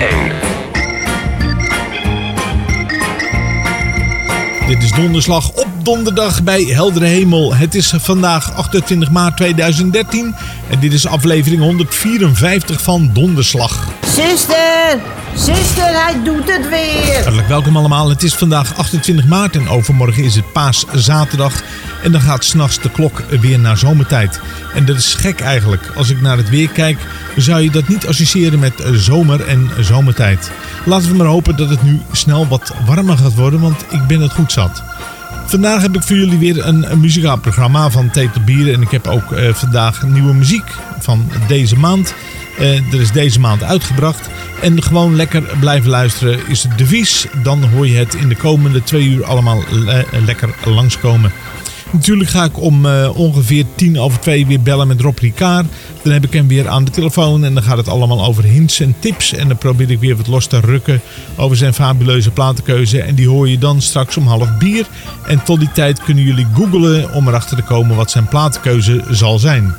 501. Dit is donderslag op donderdag bij heldere hemel. Het is vandaag 28 maart 2013 en dit is aflevering 154 van Donderslag. Zuster, zuster, hij doet het weer. Hartelijk welkom allemaal. Het is vandaag 28 maart en overmorgen is het paaszaterdag. En dan gaat s'nachts de klok weer naar zomertijd. En dat is gek eigenlijk. Als ik naar het weer kijk, zou je dat niet associëren met eh, zomer en zomertijd. Laten we maar hopen dat het nu snel wat warmer gaat worden, want ik ben het goed zat. Vandaag heb ik voor jullie weer een, muzikaal programma van tot Bieren. En ik heb ook eh, vandaag nieuwe muziek van deze maand. Eh, er is deze maand uitgebracht. En gewoon lekker blijven luisteren is het devies. Dan hoor je het in de komende twee uur allemaal le- lekker langskomen. Natuurlijk ga ik om eh, ongeveer tien over twee weer bellen met Rob Ricard. Dan heb ik hem weer aan de telefoon en dan gaat het allemaal over hints en tips. En dan probeer ik weer wat los te rukken over zijn fabuleuze platenkeuze. En die hoor je dan straks om half bier. En tot die tijd kunnen jullie googlen om erachter te komen wat zijn platenkeuze zal zijn.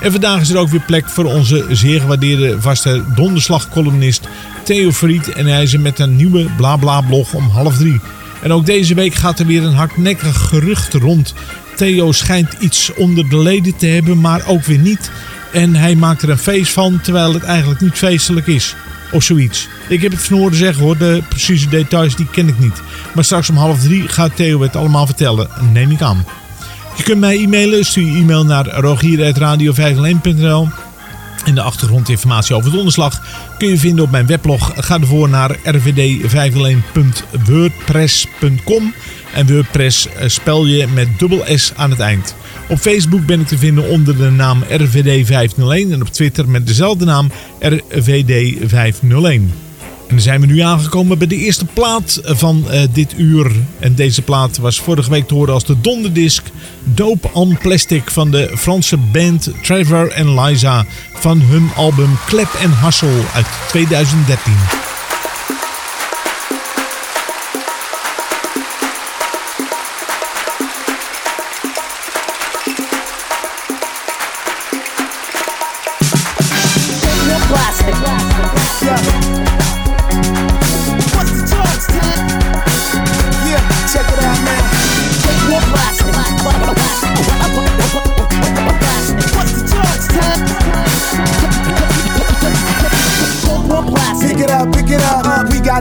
En vandaag is er ook weer plek voor onze zeer gewaardeerde vaste donderslagcolumnist Theo Fried. En hij is er met een nieuwe BlaBla-blog om half drie. En ook deze week gaat er weer een hardnekkig gerucht rond. Theo schijnt iets onder de leden te hebben, maar ook weer niet. En hij maakt er een feest van, terwijl het eigenlijk niet feestelijk is. Of zoiets. Ik heb het van horen zeggen hoor, de precieze details die ken ik niet. Maar straks om half drie gaat Theo het allemaal vertellen, neem ik aan. Je kunt mij e-mailen. Stuur je e-mail naar rogier.radio501.nl En de achtergrondinformatie over de onderslag kun je vinden op mijn weblog. Ga ervoor naar rvd501.wordpress.com En WordPress eh, spel je met dubbel S aan het eind. Op Facebook ben ik te vinden onder de naam RVD501 en op Twitter met dezelfde naam RVD501. En dan zijn we nu aangekomen bij de eerste plaat van eh, dit uur. En deze plaat was vorige week te horen als de donderdisc Dope on Plastic van de Franse band Trevor en Liza van hun album Klep en Hassel uit 2013.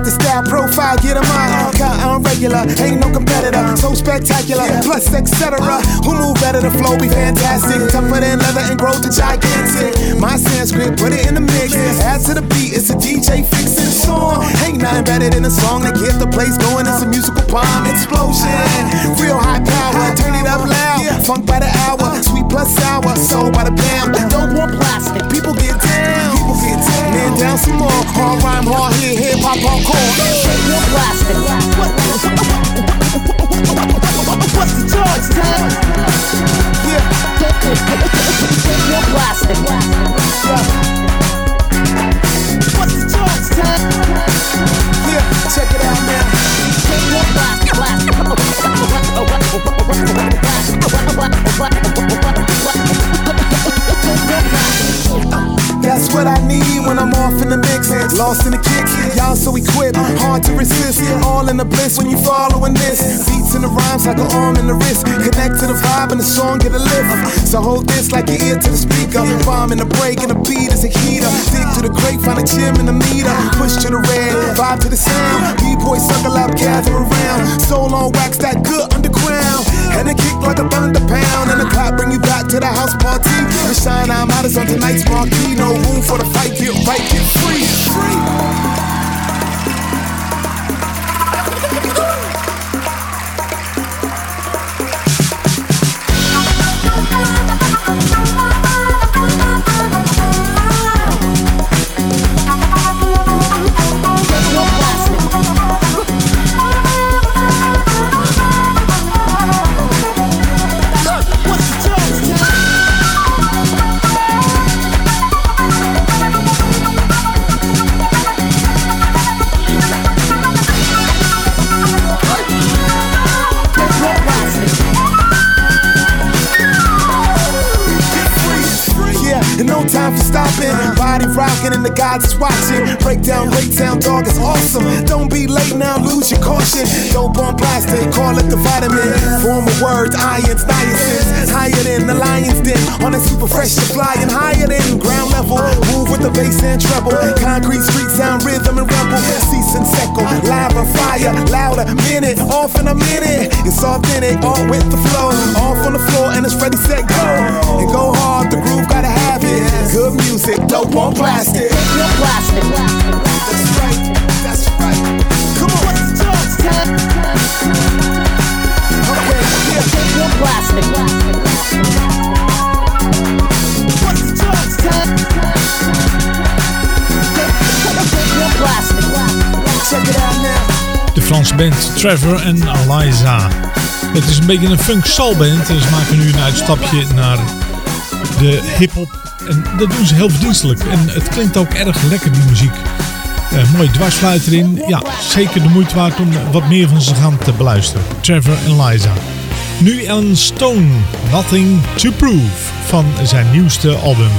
Got the style profile, get get 'em on. On regular, ain't no competitor. So spectacular, plus etc. Who move better? The flow be fantastic. Tougher than leather and growth is gigantic. My Sanskrit, put it in the mix. Add to the beat, it's a DJ fixing song. Ain't nothing better than a song that get the place going. It's a musical bomb explosion. Real high power, turn it up loud. Funk by the hour, sweet plus sour, soul by the pound. Don't want plastic. People get down, people get down. Man down some more. Hard rhyme, hard hit, hip hop, hardcore. Take more plastic. What's the charge, Ted? Yeah, Take more plastic. what's the charge, Ted? Yeah, check it out now. Take more plastic. That's what I need when I'm off in the mix. Lost in the kicks, Y'all so equipped, hard to resist. All in the bliss when you following this. Beats in the rhymes like an arm in the wrist. Connect to the vibe and the song get a lift. So hold this like your ear to the speaker. Bomb in the break and the beat is a heater. Dig to the grave, find a gym in the meter. Push to the red, vibe to the sound. B-boy circle up, gather around. Soul on wax, that good underground. And it kick like a thunder pound. And the clock bring you back to the house party. The shine I'm out is on tonight's marquee. No room for the fight, get right, get free. free. Gods is watching. Breakdown, breakdown, dog is awesome. Don't be late now, lose your caution. Dope on plastic, call it the vitamin. Formal words, ions, niacin's. Higher than the lion's den. On a super fresh, you're flying higher than ground level. Move with the bass and treble. Concrete street sound, rhythm and rebel. Cease and seco, lava, fire, louder, minute, off in a minute. It's authentic, all with the flow. Off on the floor and it's ready, set, go. And go hard, the groove gotta have it. Good music, dope on plastic. No plastic. That's right, that's right. Come on. Okay, yeah. No plastic. What's the touch? No plastic. Check it out now. De Franse band Trevor en Eliza. Het is een beetje een funk soul band. En ze maken nu een uitstapje naar de hip-hop. En dat doen ze heel verdienstelijk. En het klinkt ook erg lekker, die muziek. Eh, mooi dwarsfluit erin. Ja, zeker de moeite waard om wat meer van ze gaan te beluisteren. Trevor en Liza. Nu Ellen Stone, Nothing to Prove, van zijn nieuwste album.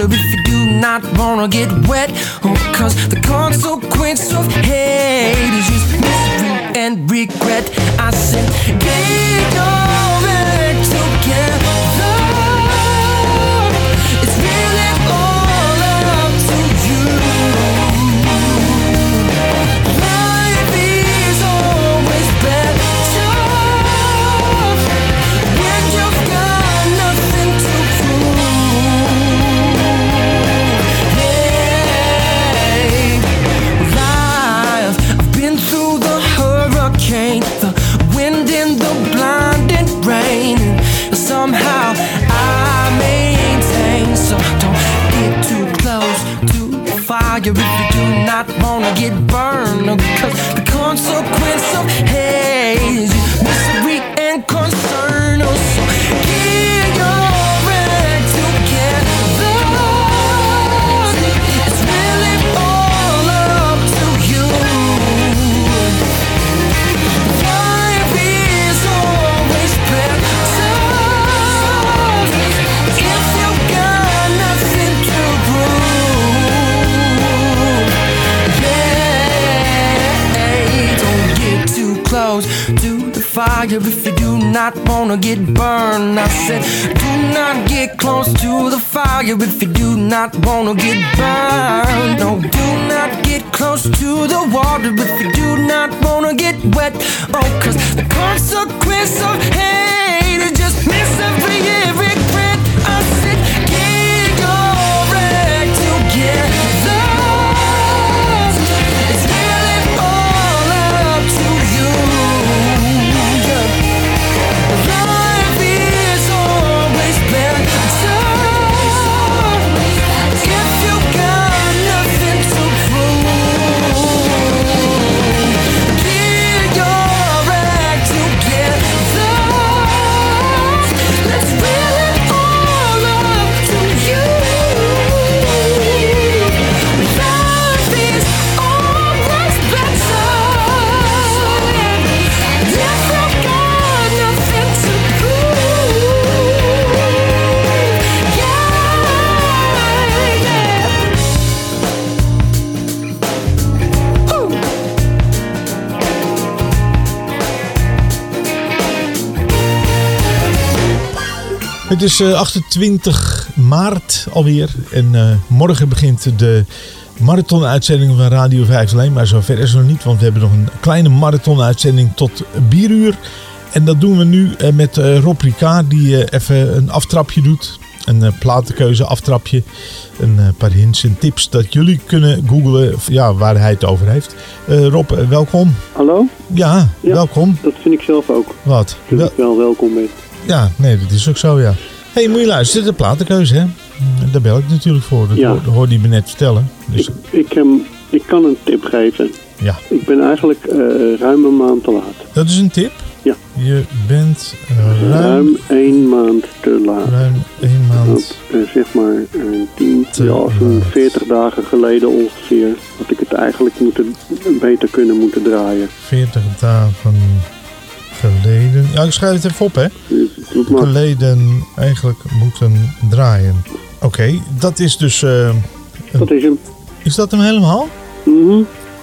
Water if you do not wanna get wet. Oh, cause the consequence of hate is just misery and regret. I said, get your act get burned. Cause the consequence of fire if you do not wanna get burned. I said, do not get close to the fire if you do not wanna get burned. No, do not get close to the water if you do not wanna get wet. Oh, cause the consequence of hate Het is eh, 28 maart alweer en eh, morgen begint de marathon-uitzending van Radio 5 alleen. Maar zover is het nog niet, want we hebben nog een kleine marathon-uitzending tot bieruur. En dat doen we nu eh, met eh, Rob Ricard, die eh, even een aftrapje doet. Een eh, platenkeuze aftrapje. Een eh, paar hints en tips dat jullie kunnen googlen ja, waar hij het over heeft. Eh, Rob, eh, welkom. Hallo? Ja, Ja. welkom. Dat vind ik zelf ook. Wat? Dat Wel- ik wel welkom ben. Ja, nee, dat is ook zo, ja. hey, moet je luisteren, de platenkeuze, hè? Mm, Daar bel ik natuurlijk voor. Dat Ja. hoor- hoorde je me net vertellen. Dus Ik, ik, ehm, ik kan een tip geven. ja, Ik ben eigenlijk eh, ruim een maand te laat. dat is een tip. Ja. Je bent eh, ruim, Ruim één maand te laat. ruim één maand. Want, zeg maar eh, tien, Te ja, zo'n laat. 40 dagen geleden ongeveer, had ik het eigenlijk moeten, beter kunnen moeten draaien. 40 dagen geleden. Ja, ik schrijf het even op, hè? Geleden eigenlijk moeten draaien. Oké, dat is dus. eh, Dat is hem. is dat hem helemaal? Mhm.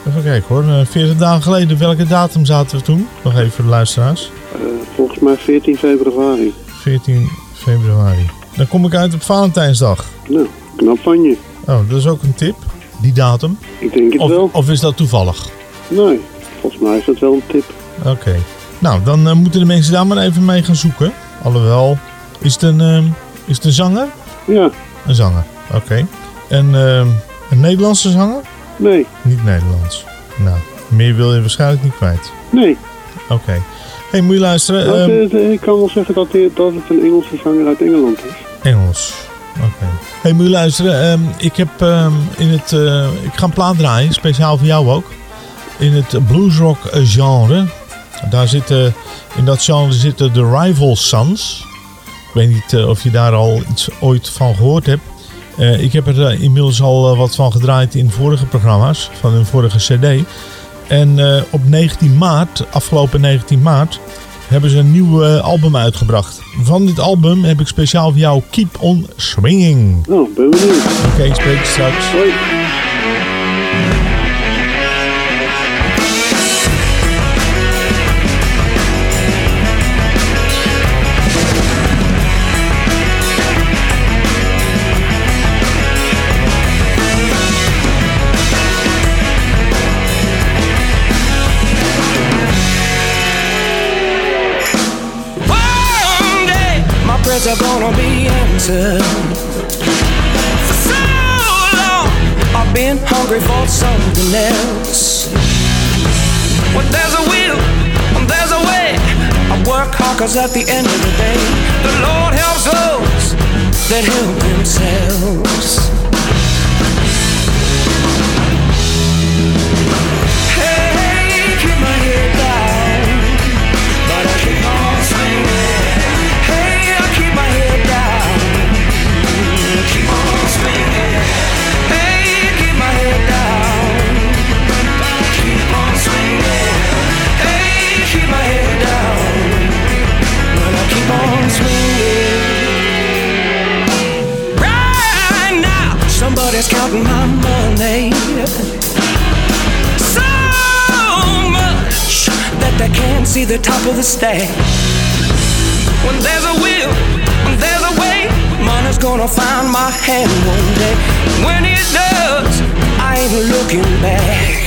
Even kijken hoor. Eh, 40 dagen geleden, welke datum zaten we toen? Nog even voor de luisteraars. Eh, volgens mij 14 februari. 14 februari. Dan kom ik uit op Valentijnsdag. Nou, knap van je. Oh, dat is ook een tip. Die datum. Ik denk het Of, wel. of is dat toevallig? Nee, volgens mij is dat wel een tip. Oké. Nou, dan eh, moeten de mensen daar maar even mee gaan zoeken. Alhoewel, is het een, ehm, is het een zanger? Ja, Een zanger, oké. En ehm, een Nederlandse zanger? nee, Niet Nederlands. Nou, meer wil je waarschijnlijk niet kwijt. nee. Oké. hey, moet je luisteren? Dat, Ehm, eh, ik kan wel zeggen dat, dat het een Engelse zanger uit Engeland is. Engels. Oké. Hey, moet je luisteren? Ik heb in het... eh, ik ga een plaat draaien, speciaal voor jou ook. In het bluesrock eh, genre. Daar zitten... In dat genre zitten de Rival Sons. Ik weet niet eh, of je daar al iets ooit van gehoord hebt. Eh, ik heb er eh, inmiddels al wat van gedraaid in vorige programma's. Van hun vorige cd. En op 19 maart, afgelopen 19 maart, hebben ze een nieuw album uitgebracht. Van dit album heb ik speciaal voor jou Keep On Swinging. Nou, ben benieuwd. Oké, ik spreek straks. Hoi. Are be answered. For so long I've been hungry for something else. When there's a will, when there's a way, I work hard 'cause at the end of the day, the Lord helps those that help themselves. Somebody's counting my money. So much that they can't see the top of the stack. When there's a will, when there's a way, money's gonna find my hand one day. When it does, I ain't looking back.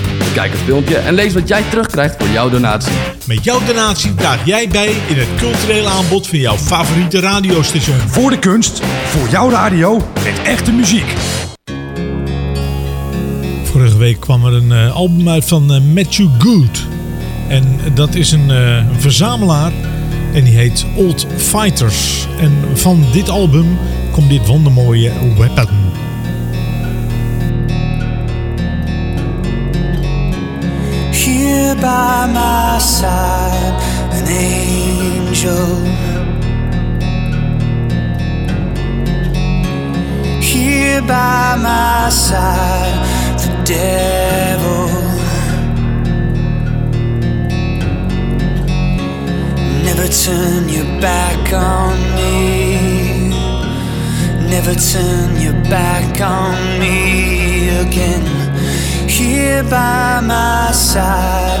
Kijk het filmpje en lees wat jij terugkrijgt voor jouw donatie. Met jouw donatie draag jij bij in het culturele aanbod van jouw favoriete radiostation. Voor de kunst, voor jouw radio, met echte muziek. Vorige week kwam er een uh, album uit van uh, Matthew Good. En dat is een, uh, een verzamelaar en die heet Old Fighters. En van dit album komt dit wondermooie Weapon. By my side, an angel. Here by my side, the devil. Never turn your back on me. Never turn your back on me again. Here by my side,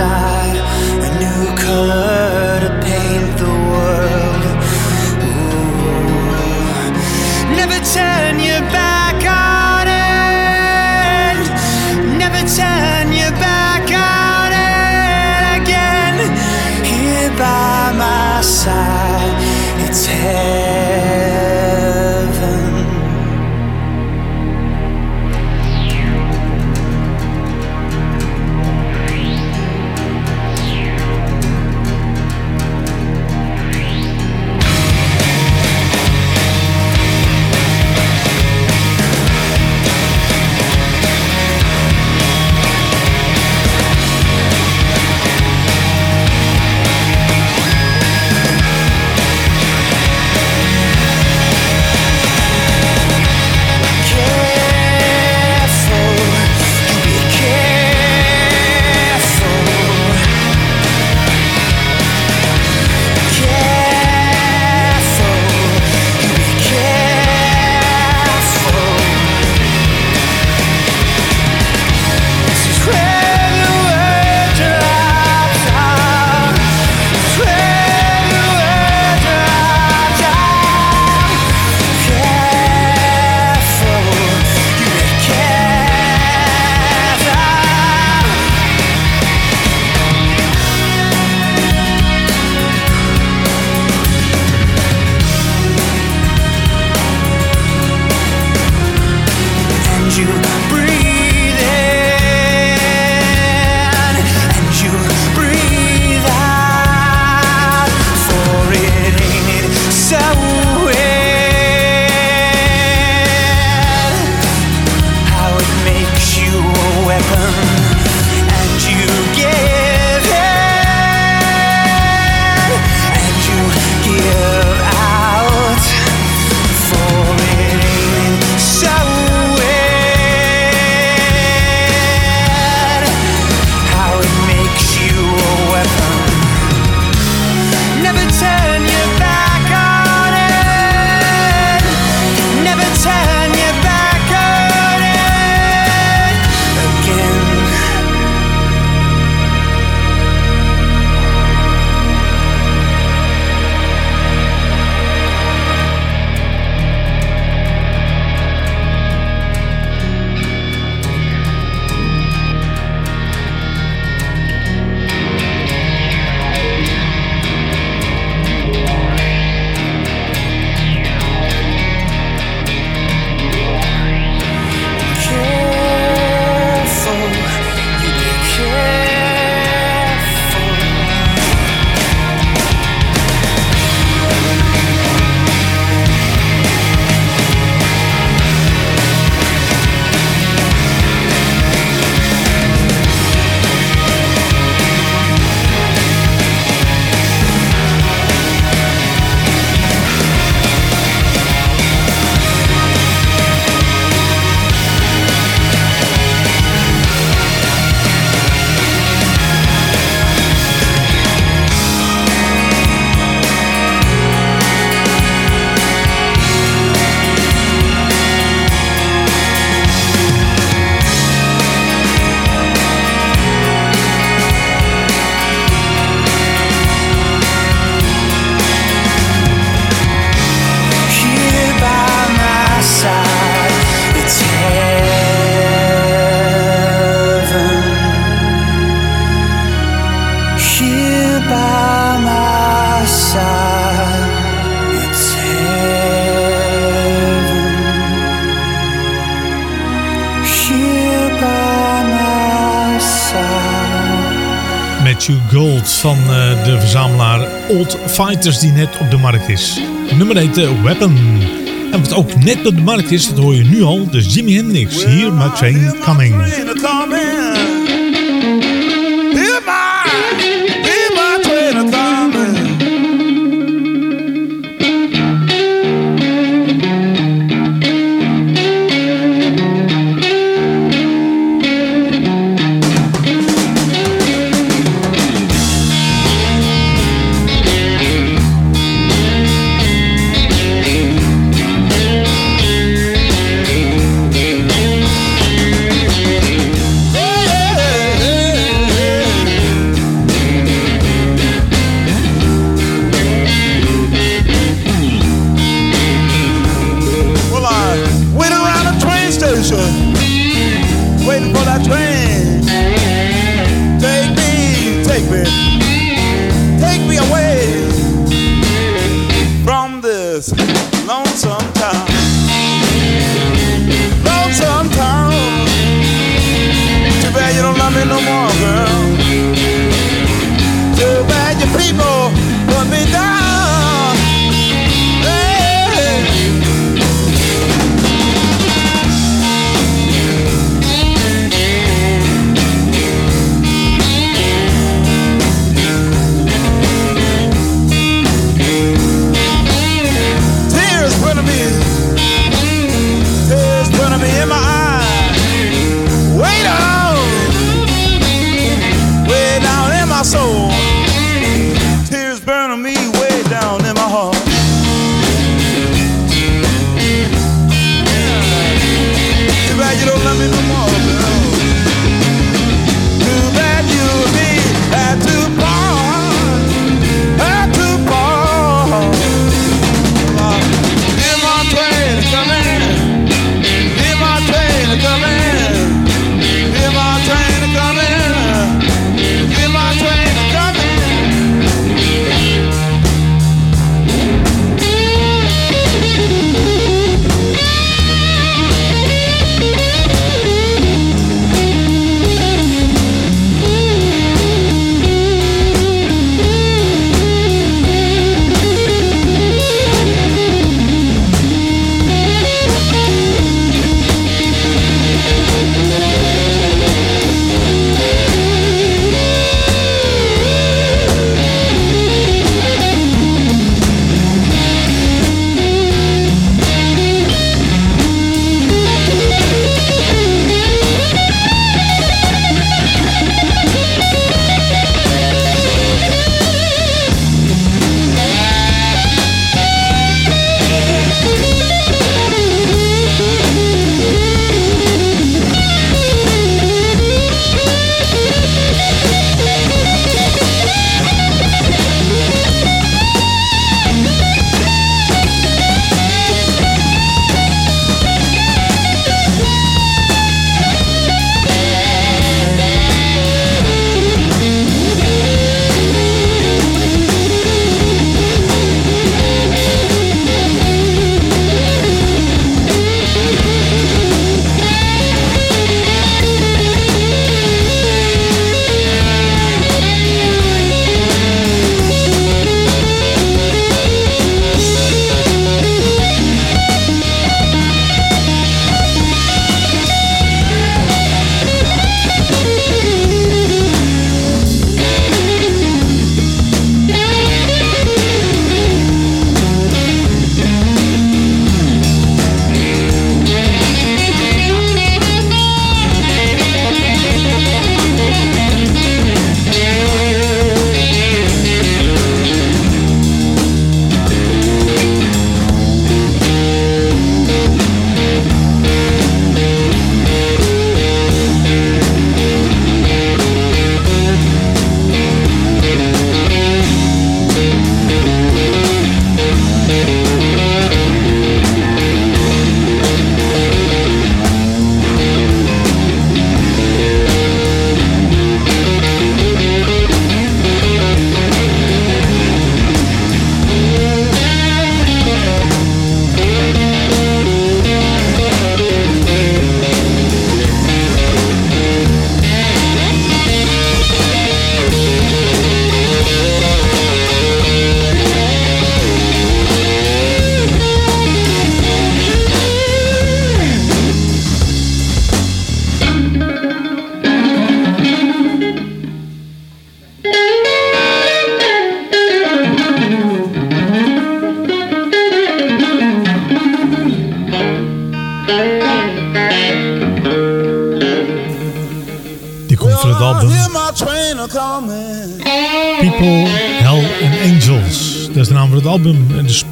my side, a new color Fighters die net op de markt is. Nummer heet eh, Weapon. En wat ook net op de markt is, dat hoor je nu al, de Jimi Hendrix. Here My Train Coming.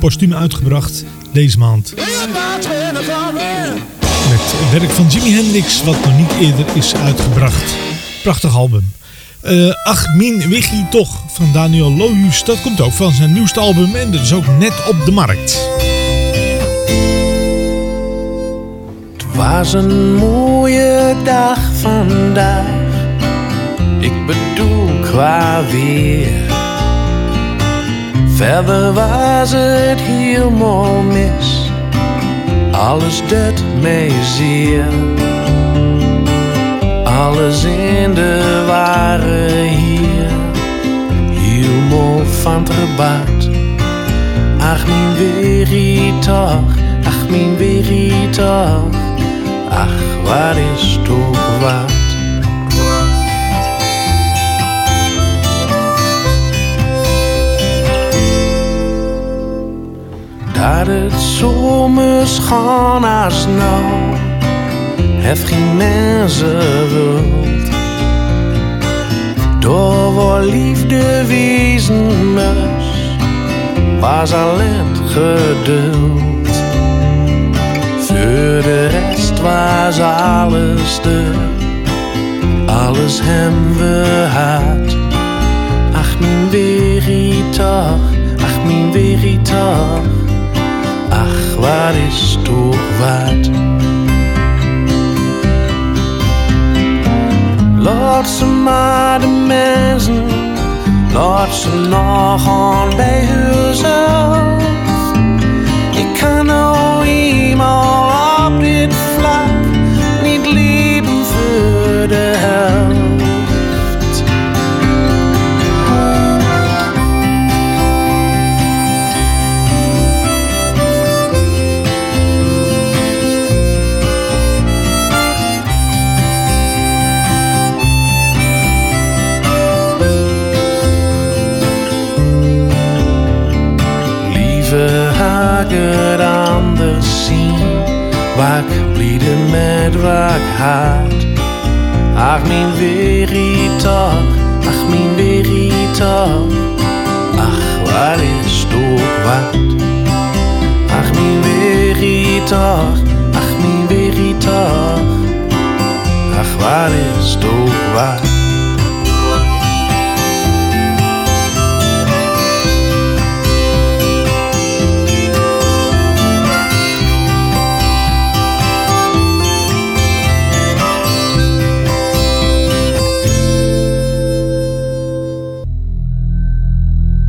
Postuum uitgebracht deze maand. Met werk van Jimi Hendrix, wat nog niet eerder is uitgebracht. Prachtig album. Uh, Ach, min Wiggy toch van Daniel Lohuus. Dat komt ook van zijn nieuwste album en dat is ook net op de markt. Het was een mooie dag vandaag. Ik bedoel qua weer. Verder was het helemaal mis. Alles deed mij zeer alles in de ware hier, helemaal van het gebaat. Ach, mijn weeritag, ach, mijn weeritag, ach, wat is toch wat? Dat het zomers gaan als nou heeft geen mensen wilt. Door waar liefde wezen moest, was alleen geduld. Voor de rest was alles er, alles hem we had. Ach, mijn weeritag, ach, mijn weeritag, ach, wat is toch wat? Laat ze maar de mensen, laat ze nog gaan bij hunzelf. Ik kan nou eenmaal op dit vlak niet leven voor de helft. Lieve had het anders zien, waar ik met waar ik had. Ach, mijn weeritag, ach, mijn weeritag, ach, wat is toch wat? Ach, mijn weeritag, ach, mijn weeritag, ach, wat is toch wat?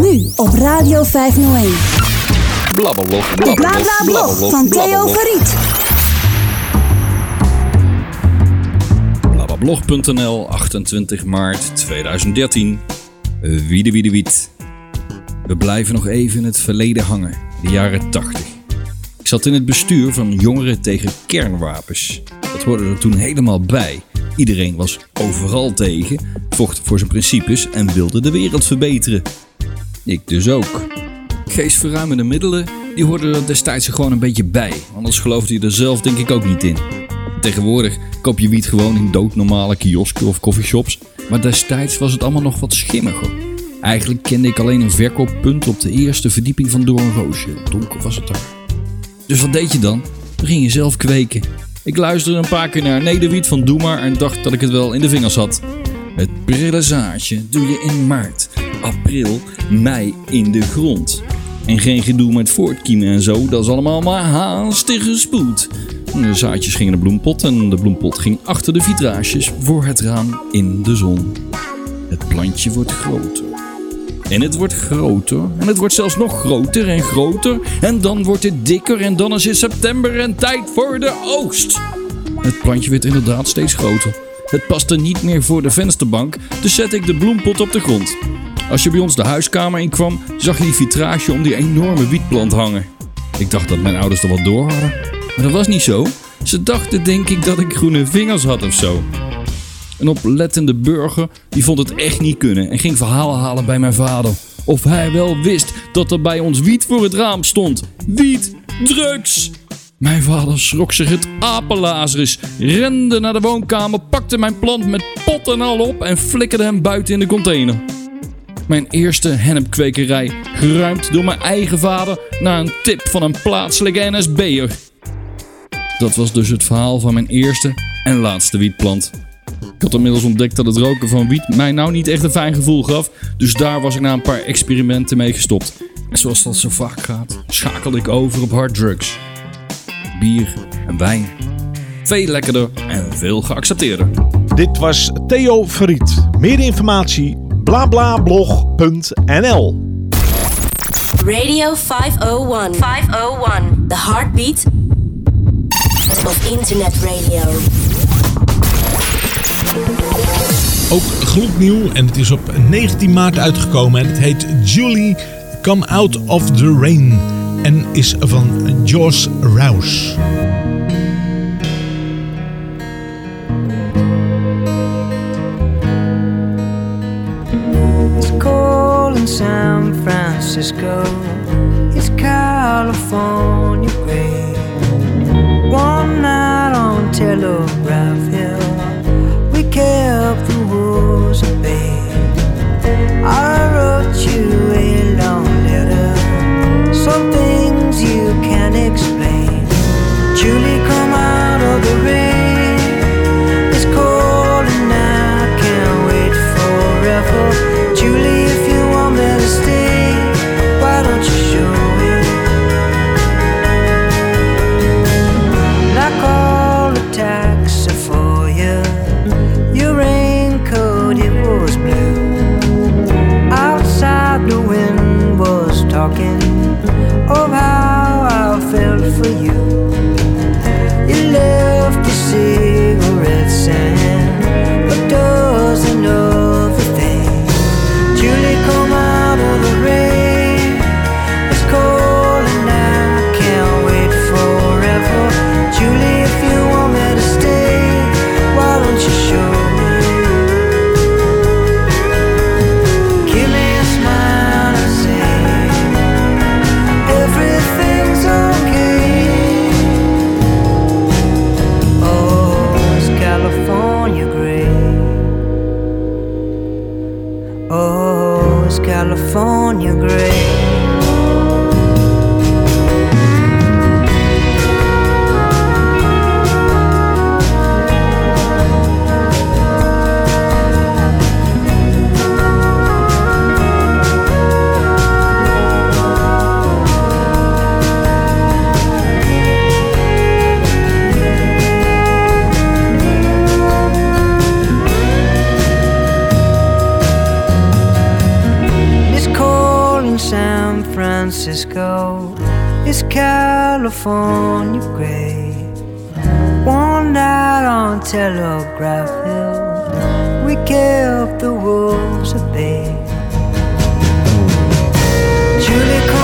Nu op Radio 501. Blablablog, De Bla Bla Blog van Theo Verriet. Blablablog.nl, 28 maart 2013. Wiede wiede wiet. We blijven nog even in het verleden hangen, de jaren 80. Ik zat in het bestuur van Jongeren tegen Kernwapens. Dat hoorde er toen helemaal bij. Iedereen was overal tegen, vocht voor zijn principes en wilde de wereld verbeteren. Ik dus ook. Geestverruimende middelen, die hoorden er destijds gewoon een beetje bij. Anders geloofde je er zelf denk ik ook niet in. Tegenwoordig koop je wiet gewoon in doodnormale kiosken of coffeeshops. Maar destijds was het allemaal nog wat schimmiger. Eigenlijk kende ik alleen een verkooppunt op de eerste verdieping van Doornroosje. Donker was het daar. Dus wat deed je dan? Dan ging je zelf kweken. Ik luisterde een paar keer naar Nederwiet van Doe maar en dacht dat ik het wel in de vingers had. Het zaadje doe je in maart, april, mei in de grond. En geen gedoe met voortkiemen en zo, dat is allemaal maar haastige spoed. De zaadjes gingen in de bloempot en de bloempot ging achter de vitrages voor het raam in de zon. Het plantje wordt groter En het wordt groter. En het wordt zelfs nog groter en groter. En dan wordt het dikker. En dan is het september en tijd voor de oogst. Het plantje werd inderdaad steeds groter. Het paste niet meer voor de vensterbank, dus zette ik de bloempot op de grond. Als je bij ons de huiskamer inkwam, zag je die vitrage om die enorme wietplant hangen. Ik dacht dat mijn ouders er wat door hadden. Maar dat was niet zo. Ze dachten denk ik dat ik groene vingers had of zo. Een oplettende burger die vond het echt niet kunnen en ging verhalen halen bij mijn vader. Of hij wel wist dat er bij ons wiet voor het raam stond. Wiet, drugs! Mijn vader schrok zich het apenlazerus, rende naar de woonkamer, pakte mijn plant met pot en al op en flikkerde hem buiten in de container. Mijn eerste hennepkwekerij, geruimd door mijn eigen vader na een tip van een plaatselijke NSB'er. Dat was dus het verhaal van mijn eerste en laatste wietplant. Ik had inmiddels ontdekt dat het roken van wiet mij nou niet echt een fijn gevoel gaf, dus daar was ik na een paar experimenten mee gestopt. En zoals dat zo vaak gaat, schakelde ik over op hard Bier en wijn. Veel lekkerder en veel geaccepteerder. Dit was Theo Verriet. Meer informatie blablablog.nl Radio 501. 501. The heartbeat of internet radio. Ook gloednieuw en het is op 19 maart uitgekomen en het heet Julie Come Out of the Rain en is van Josh Rouse. In San Francisco. It's California gray. One night on Telegraph Hill, we kept the wolves at bay. I wrote you a long letter. Some things you can't explain. Julie, come out of the rain. It's cold and I can't wait forever. Julie, talking of how I felt for you. Francisco. It's California gray. One night on Telegraph Hill, we kept the wolves at bay. Julie,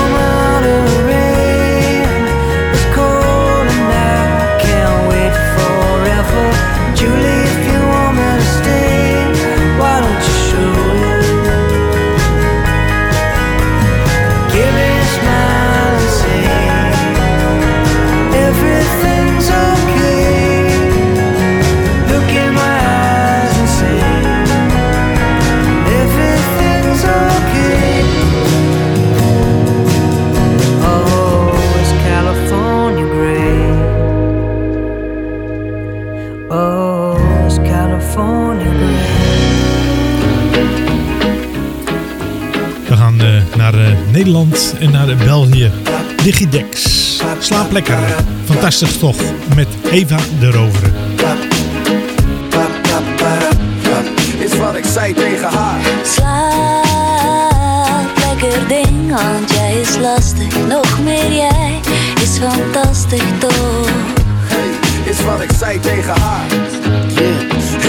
Nederland en naar eh, België. Digidex. Slaap lekker. Fantastisch toch. Met Eva de Rovere. Is wat ik zei tegen haar. Slaap want jij is lastig. Nog meer jij is fantastisch toch? Hey, is wat ik zei tegen haar.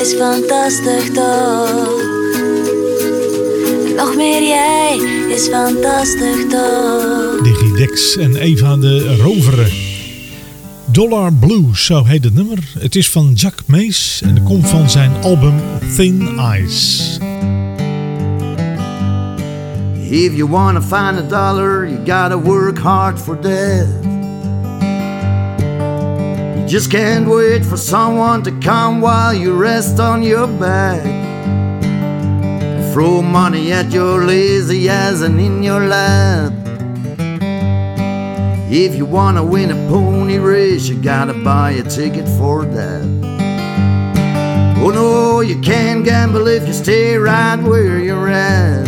is fantastisch toch? Nog meer jij is fantastisch toch? Digidex en Eva de Roveren. Dollar Blues, zo heet het nummer. Het is van Jack Mees en het komt van zijn album Thin Ice. If you wanna find a dollar, you gotta work hard for that. Just can't wait for someone to come while you rest on your back. Throw money at your lazy ass and in your lap. If you wanna win a pony race, you gotta buy a ticket for that. Oh no, you can't gamble if you stay right where you're at.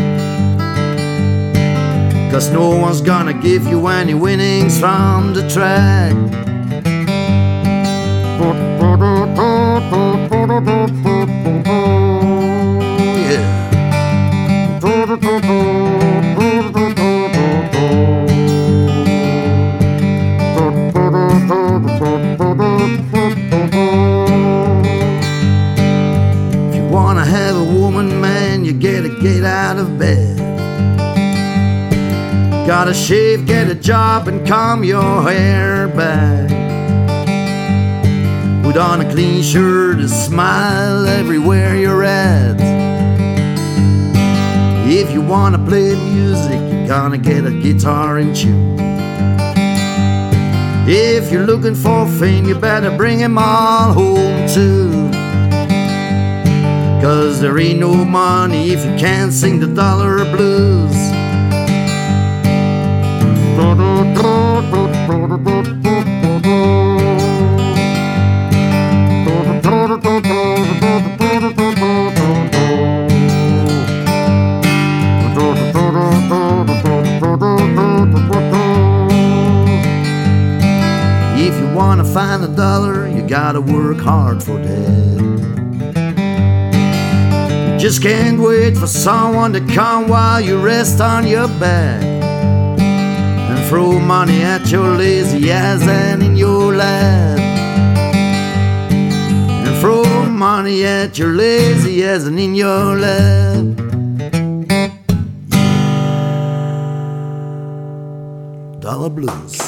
Cause no one's gonna give you any winnings from the track. Gotta have a woman, man, you gotta get out of bed. Gotta shave, get a job, and comb your hair back. On a clean shirt and smile everywhere you're at. If you wanna play music, you're gonna get a guitar in tune. If you're looking for fame, you better bring 'em all home too. Cause there ain't no money if you can't sing the dollar blues. Work hard for that. You just can't wait for someone to come while you rest on your back and throw money at your lazy ass and in your lap. And throw money at your lazy ass and in your lap. Dollar Blues.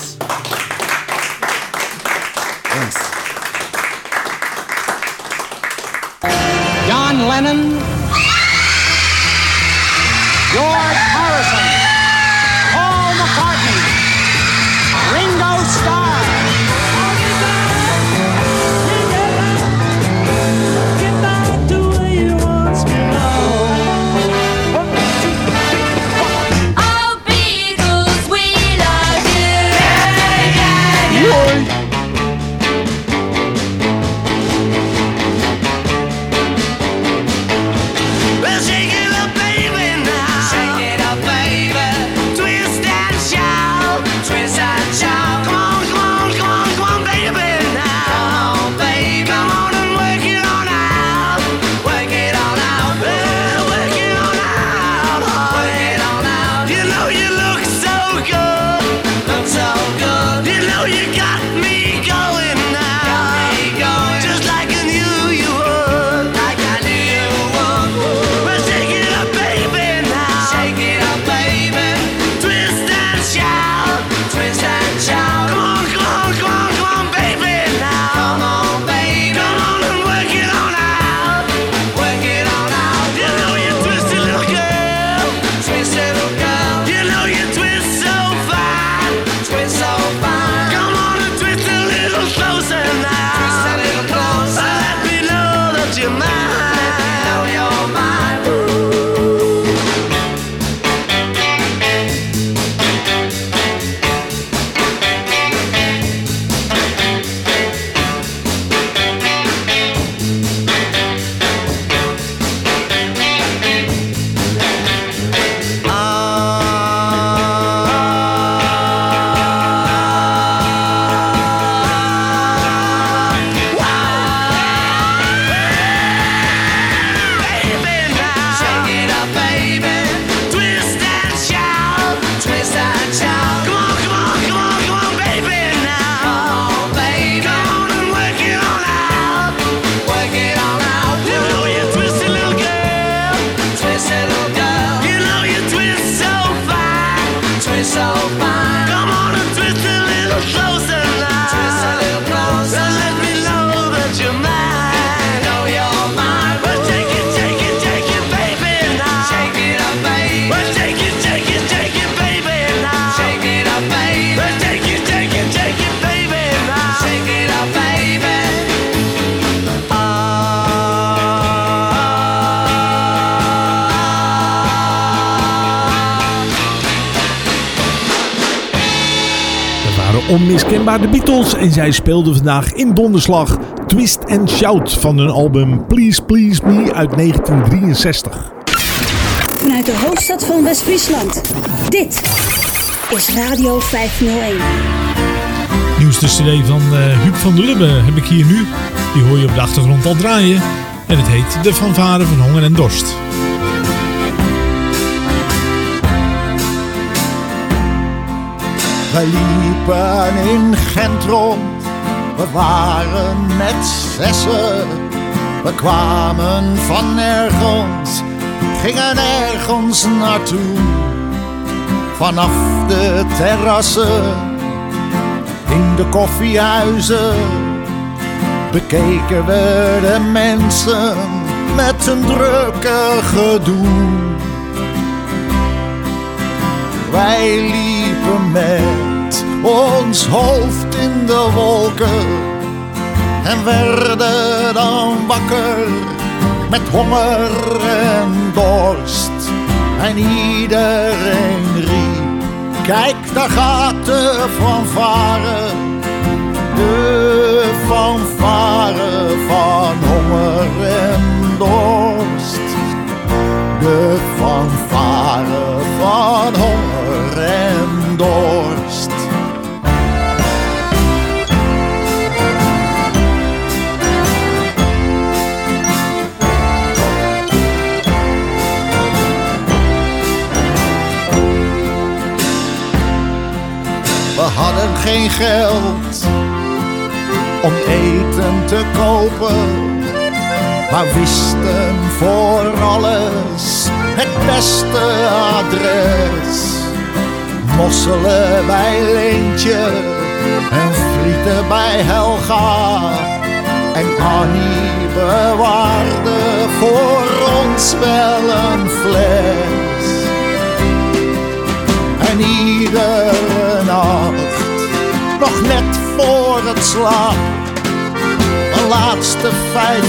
En zij speelden vandaag in donderslag Twist and Shout van hun album Please Please Me uit 1963. Vanuit de hoofdstad van West-Friesland. Dit is Radio 501. Nieuwste cd van eh Huub van der Lubbe heb ik hier nu. Die hoor je op de achtergrond al draaien. En het heet De Fanfare van Honger en Dorst. Wij liepen in Gent rond, we waren met zessen. We kwamen van ergens, gingen ergens naartoe. Vanaf de terrassen, in de koffiehuizen, bekeken we de mensen met hun drukke gedoe. Wij met ons hoofd in de wolken en werden dan wakker met honger en dorst. En iedereen riep, Kijk, daar gaat de fanfare. De fanfare van honger en dorst. De fanfare van honger geen geld om eten te kopen, maar wisten voor alles het beste adres. Mosselen bij Leentje en frieten bij Helga. En Annie bewaarde voor ons wel een fles. En iedere nacht, nog net voor het slaap, de laatste vijf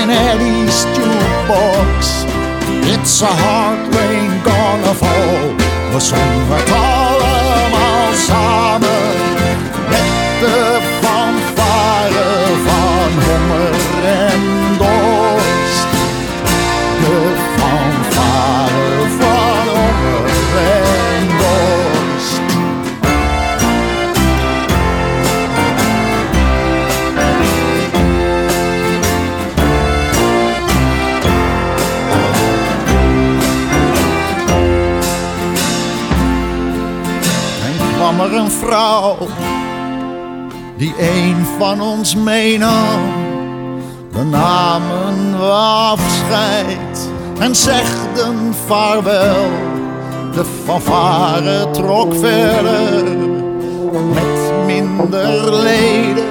in Eddie's jukebox. It's a hard rain gonna fall. We zongen het allemaal samen met de fanfare van honger Een vrouw die een van ons meenam. We namen afscheid en zegden vaarwel. De fanfare trok verder met minder leden.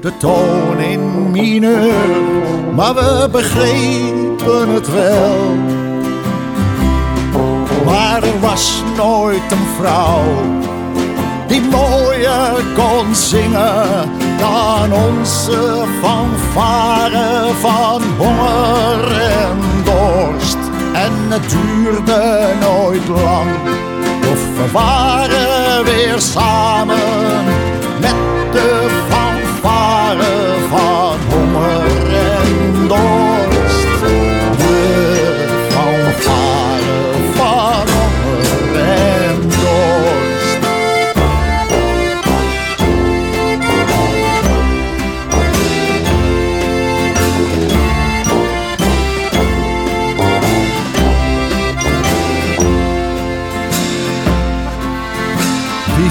De toon in mineur, maar we begrepen het wel. Maar er was nooit een vrouw die mooier kon zingen dan onze fanfare van honger en dorst. En het duurde nooit lang, of we waren weer samen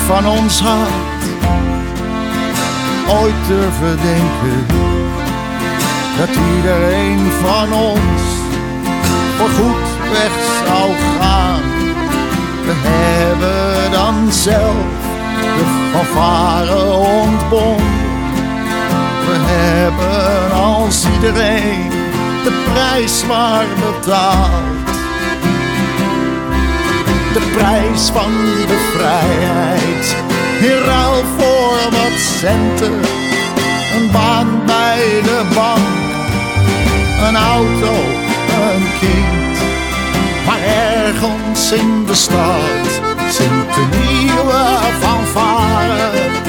van ons had ooit durven denken dat iedereen van ons voorgoed weg zou gaan? We hebben dan zelf de fanfare ontbonden. We hebben als iedereen de prijs maar betaald. De prijs van de vrijheid. In ruil voor wat centen. Een baan bij de bank. Een auto, een kind. Maar ergens in de stad zingt een nieuwe fanfare.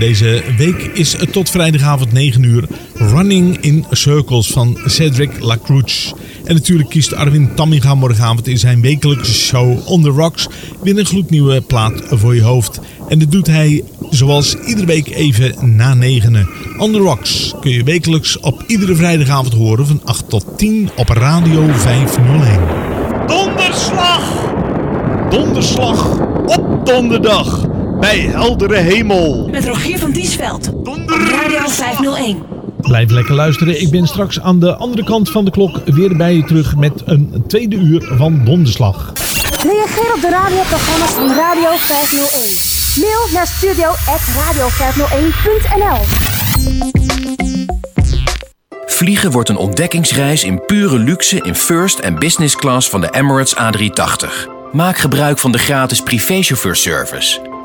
Deze week is tot vrijdagavond 9 uur Running in Circles van Cedric Lacroix. En natuurlijk kiest Arwin Tamminga morgenavond in zijn wekelijkse show On The Rocks weer een gloednieuwe plaat voor je hoofd. En dat doet hij zoals iedere week even na negenen. On The Rocks kun je wekelijks op iedere vrijdagavond horen van 8 tot 10 op Radio 501. Donderslag! Donderslag op donderdag bij heldere hemel. Met Rogier van Diesveld. Op Radio 501. Blijf lekker luisteren. Ik ben straks aan de andere kant van de klok weer bij je terug met een tweede uur van Donderslag. Reageer op de radioprogramma's van Radio 501. Mail naar studio.radio501.nl Vliegen wordt een ontdekkingsreis in pure luxe in first en business class van de Emirates A380. Maak gebruik van de gratis privéchauffeurservice.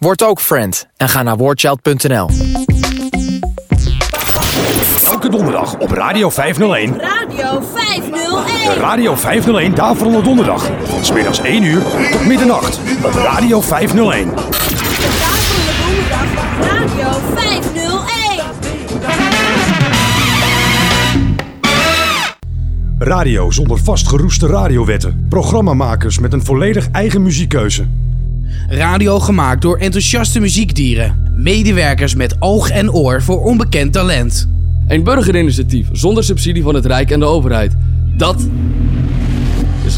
Word ook friend en ga naar warchild.nl. Elke donderdag op Radio 501. Radio 501. De Radio 501 Daverende Donderdag. Van smiddags 1 uur tot middernacht. Op Radio 501. Daverende Donderdag. Radio 501. Radio zonder vastgeroeste radiowetten. Programmamakers met een volledig eigen muziekkeuze. Radio gemaakt door enthousiaste muziekdieren. Medewerkers met oog en oor voor onbekend talent. Een burgerinitiatief zonder subsidie van het Rijk en de overheid. Dat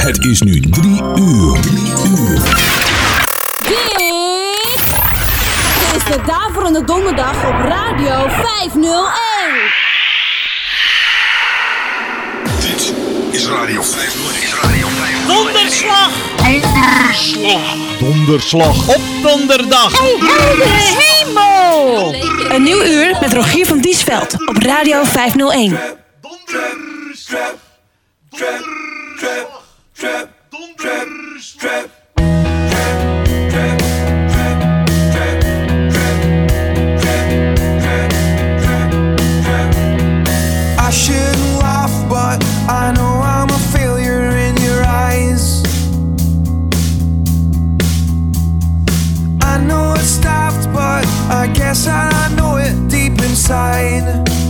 Het is nu drie uur. Dit is de Daverende Donderdag op Radio 501. Dit is Radio 501. Is Radio 501. Donderslag. Donderslag. Donderslag. Op donderdag. Oh, heldere hemel. Een nieuw uur met Rogier van Diesveld op Radio 501. I shouldn't laugh, but I know I'm a failure in your eyes. I know it's daft, but I guess I know it deep inside.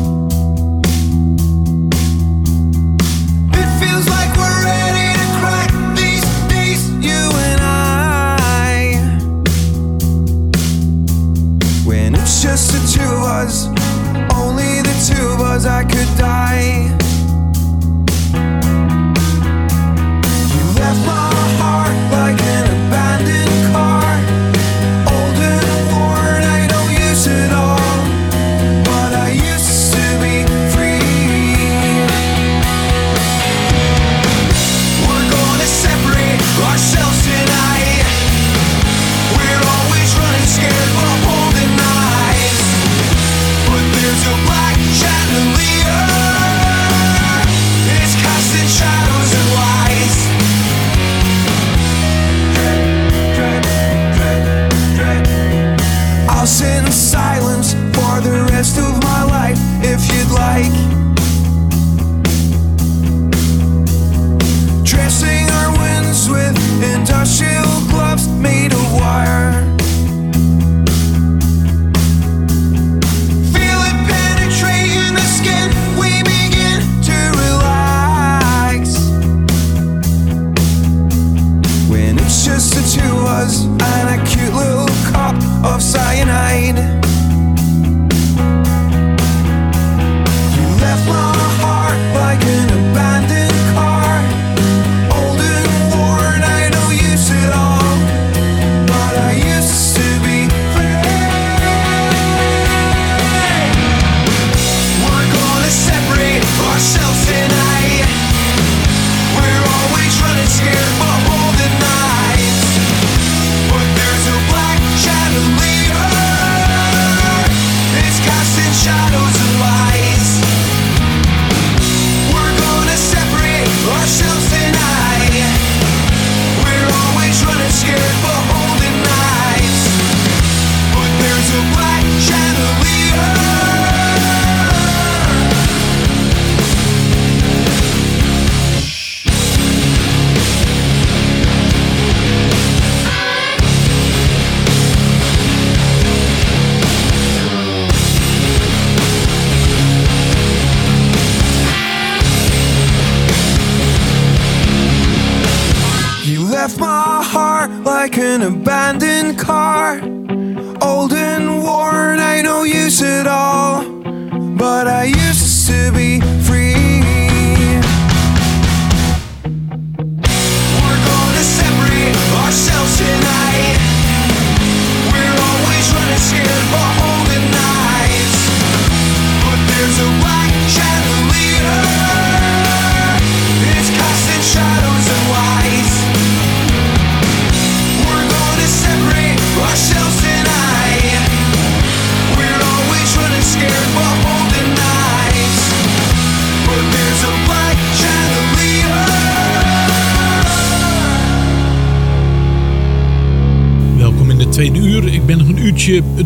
Us, only the two of us, I could die. You left my heart like an abandoned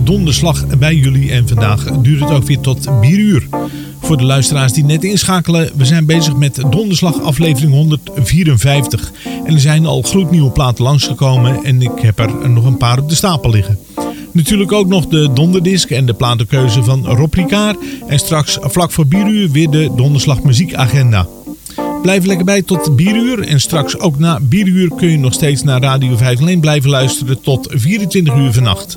donderslag bij jullie en vandaag duurt het ook weer tot 4 uur. Voor de luisteraars die net inschakelen, we zijn bezig met donderslag aflevering 154. En er zijn al gloednieuwe platen langsgekomen en ik heb er nog een paar op de stapel liggen. Natuurlijk ook nog de donderdisc en de platenkeuze van Rob. En straks vlak voor 4 uur weer de donderslag muziekagenda. Blijf lekker bij tot bieruur. En straks ook na bieruur kun je nog steeds naar Radio 5 alleen blijven luisteren tot 24 uur vannacht.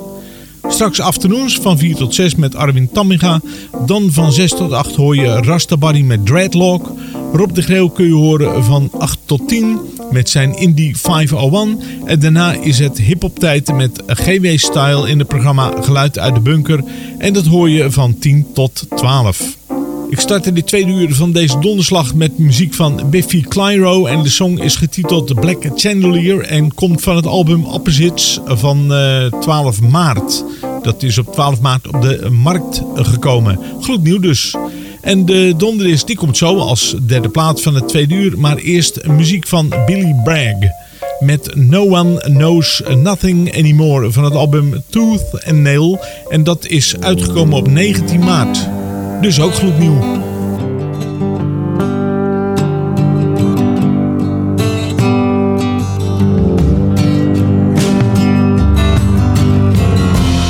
Straks afternoons van 4 tot 6 met Arwin Tamminga. Dan van 6 tot 8 hoor je Rastabari met Dreadlock. Rob de Greeuw kun je horen van 8 tot 10 met zijn Indie 501. En daarna is het hip-hop tijd met GW Style in het programma Geluid uit de Bunker. En dat hoor je van 10 tot 12. Ik start in de tweede uur van deze donderslag met muziek van Biffy Clyro. En de song is getiteld The Black Chandelier en komt van het album Opposites van uh, eh, 12 maart. Dat is op 12 maart op de markt gekomen. Gloednieuw dus. En de donder is, die komt zo als derde plaat van het tweede uur. Maar eerst muziek van Billy Bragg. Met No One Knows Nothing Anymore van het album Tooth and Nail. En dat is uitgekomen op 19 maart. Dus ook gloednieuw.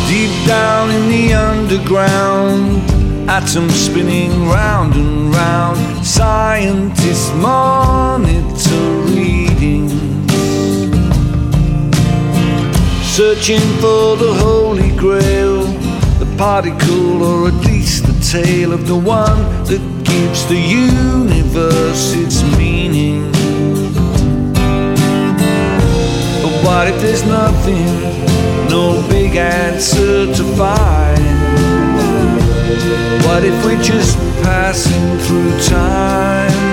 Deep down in the underground Atoms spinning round and round. Scientists monitor readings Searching for the Holy Grail particle or at least the tale of the one that gives the universe its meaning. But what if there's nothing, no big answer to find? What if we're just passing through time?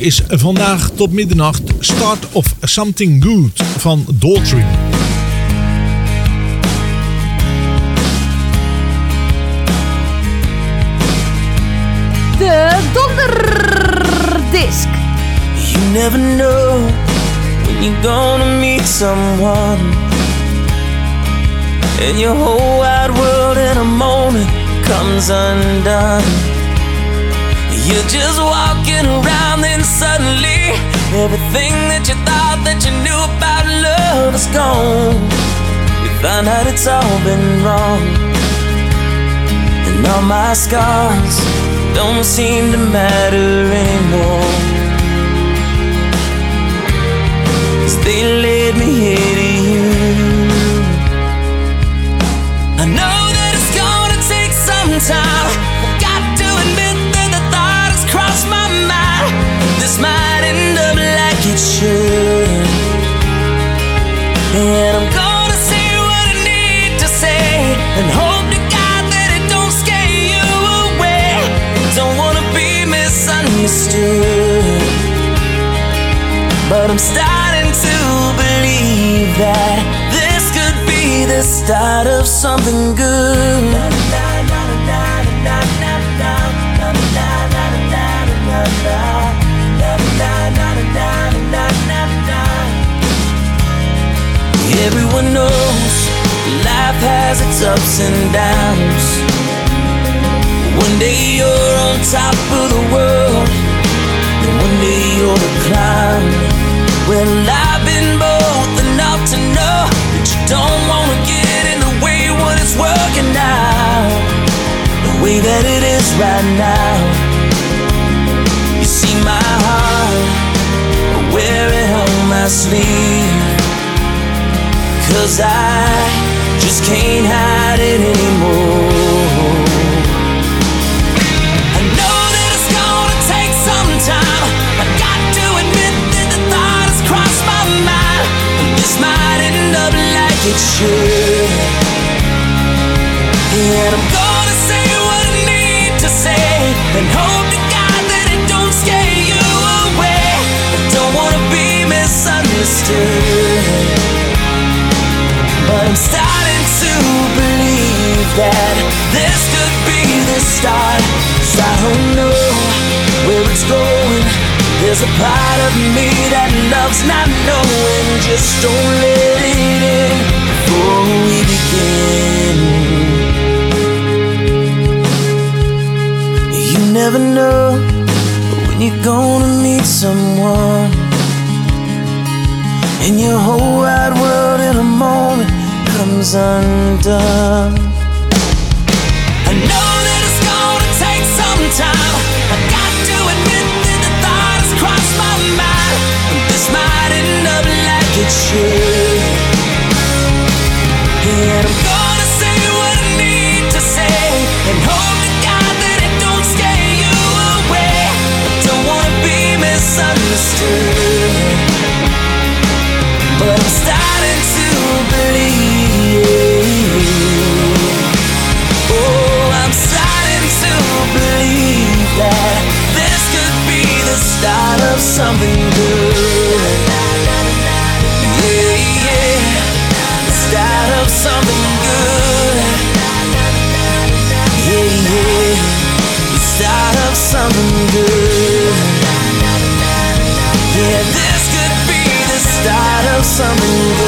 Is vandaag tot middernacht Start of Something Good van Daltrey. De donderdisc. You never know when you're gonna meet someone. And your whole wide world in a moment comes undone. You're just walking around, then suddenly everything that you thought that you knew about love is gone. You find out it's all been wrong. And all my scars don't seem to matter anymore. Cause they led me here But I'm starting to believe that this could be the start of something good. Everyone knows life has its ups and downs. One day you're on top of the world, and one day you're the clown. Well, I've been both enough to know that you don't wanna get in the way when it's working out the way that it is right now. You see my heart. Cause I just can't hide it anymore. Like it should. And I'm gonna say what I need to say. And hope to God that it don't scare you away. I don't wanna be misunderstood. But I'm starting to believe that this could be the start. 'Cause I don't know where it's going. There's a part of me that loves not knowing. Just don't let it before we begin. You never know when you're gonna meet someone. And your whole wide world in a moment comes undone. Something good. Yeah, yeah. Yeah, this could be the start of something good.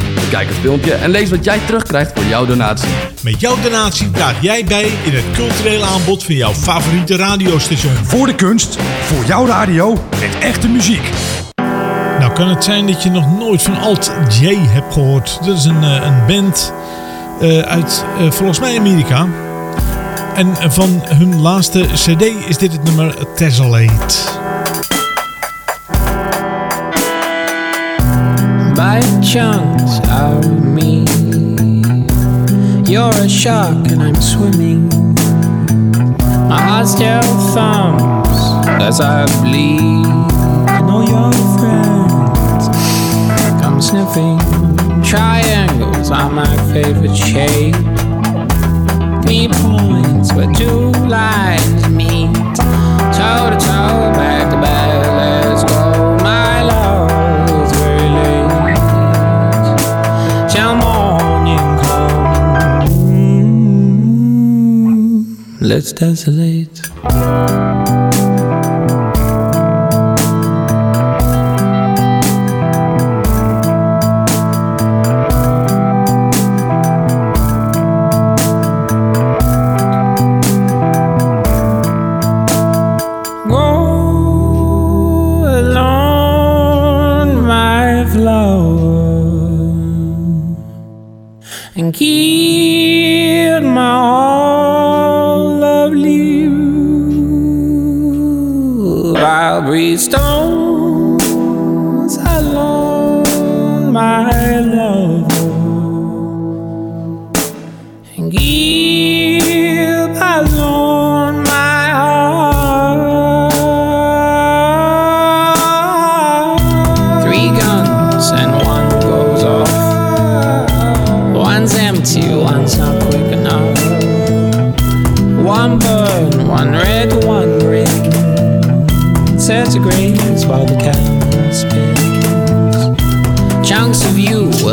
Kijk het filmpje en lees wat jij terugkrijgt voor jouw donatie. Met jouw donatie draag jij bij in het culturele aanbod van jouw favoriete radiostation. Voor de kunst, voor jouw radio, met echte muziek. Nou kan het zijn dat je nog nooit van Alt J hebt gehoord. Dat is een, eh, een band eh, uit eh, volgens mij Amerika. En van hun laatste cd is dit het nummer Tessellate. By chunks out of me. You're a shark and I'm swimming. My heart still thumps as I bleed. And all your friends come sniffing. Triangles are my favorite shape. Three points where two lines meet. Toe to toe, back to back, let's dance late. breeze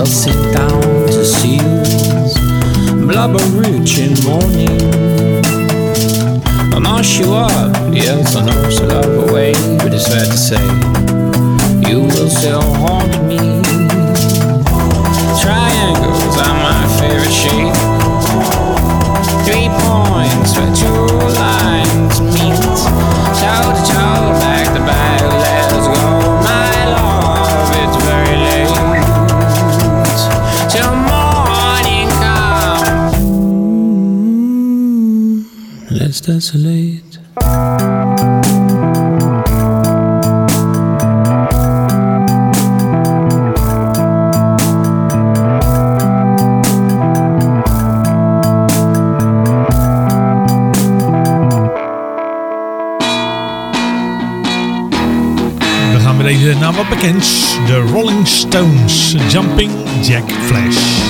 sit down to seals. Blubber rich in morning. I'll mash you up, yes, I know so love away, but it's fair to say you will still haunt me. Triangles are my favorite shape. Desolate. Dan gaan we deze naar wat bekends. De Rolling Stones, Jumping Jack Flash.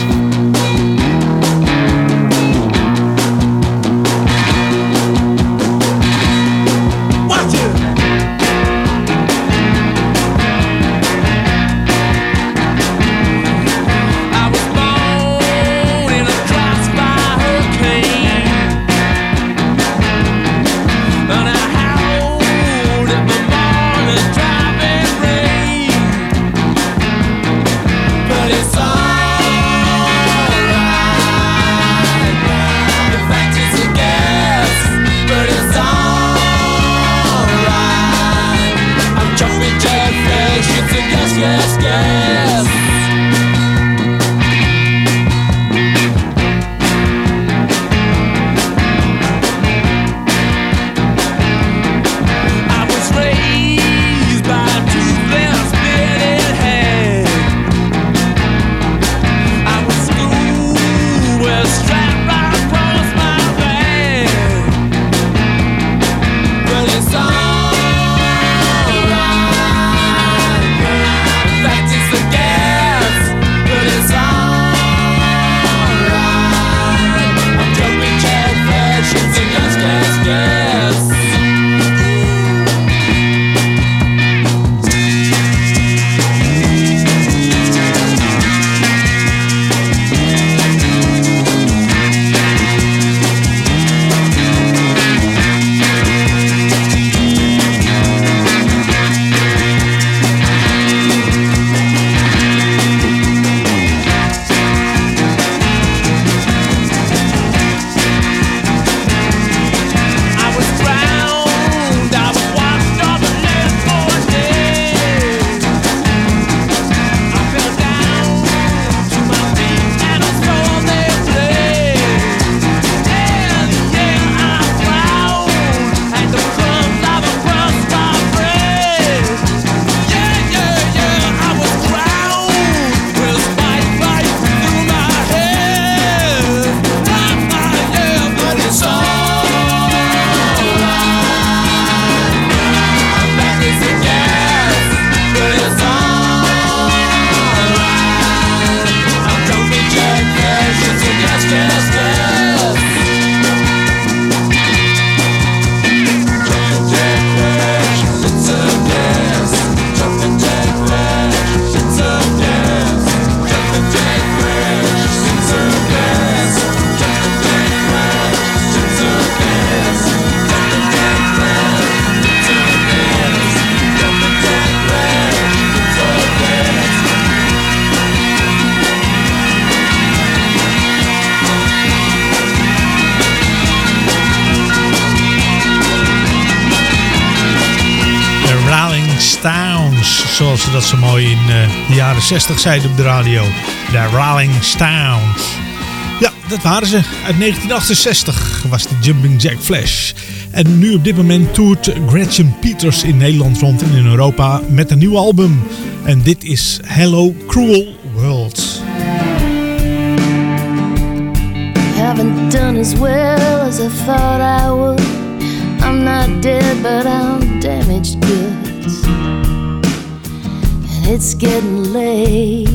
60 zeiden op de radio. De Rolling Stones. Ja, dat waren ze. Uit 1968 was de Jumping Jack Flash. En nu op dit moment toert Gretchen Peters in Nederland rond en in Europa met een nieuw album. En dit is Hello Cruel World. Haven't done as well as I thought I would. I'm not dead, but I'm damaged goods. It's getting late.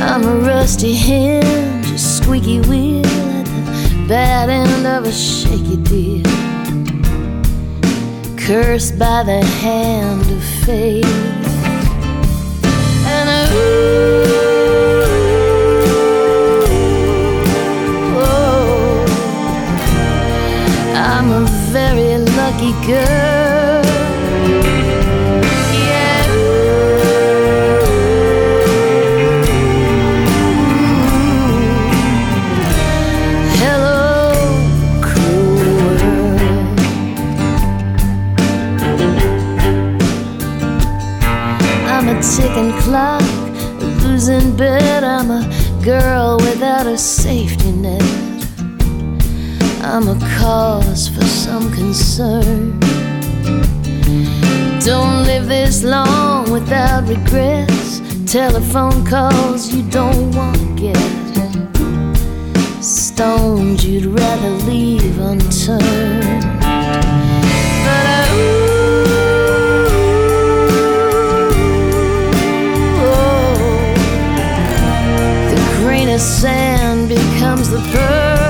I'm a rusty hinge, a squeaky wheel at the bad end of a shaky deal. Cursed by the hand of fate. And ooh, oh, I'm a very lucky girl. Ticking clock, losing bed. I'm a girl without a safety net. I'm a cause for some concern. Don't live this long without regrets. Telephone calls you don't want to get. Stones you'd rather leave unturned. The sand becomes the pearl.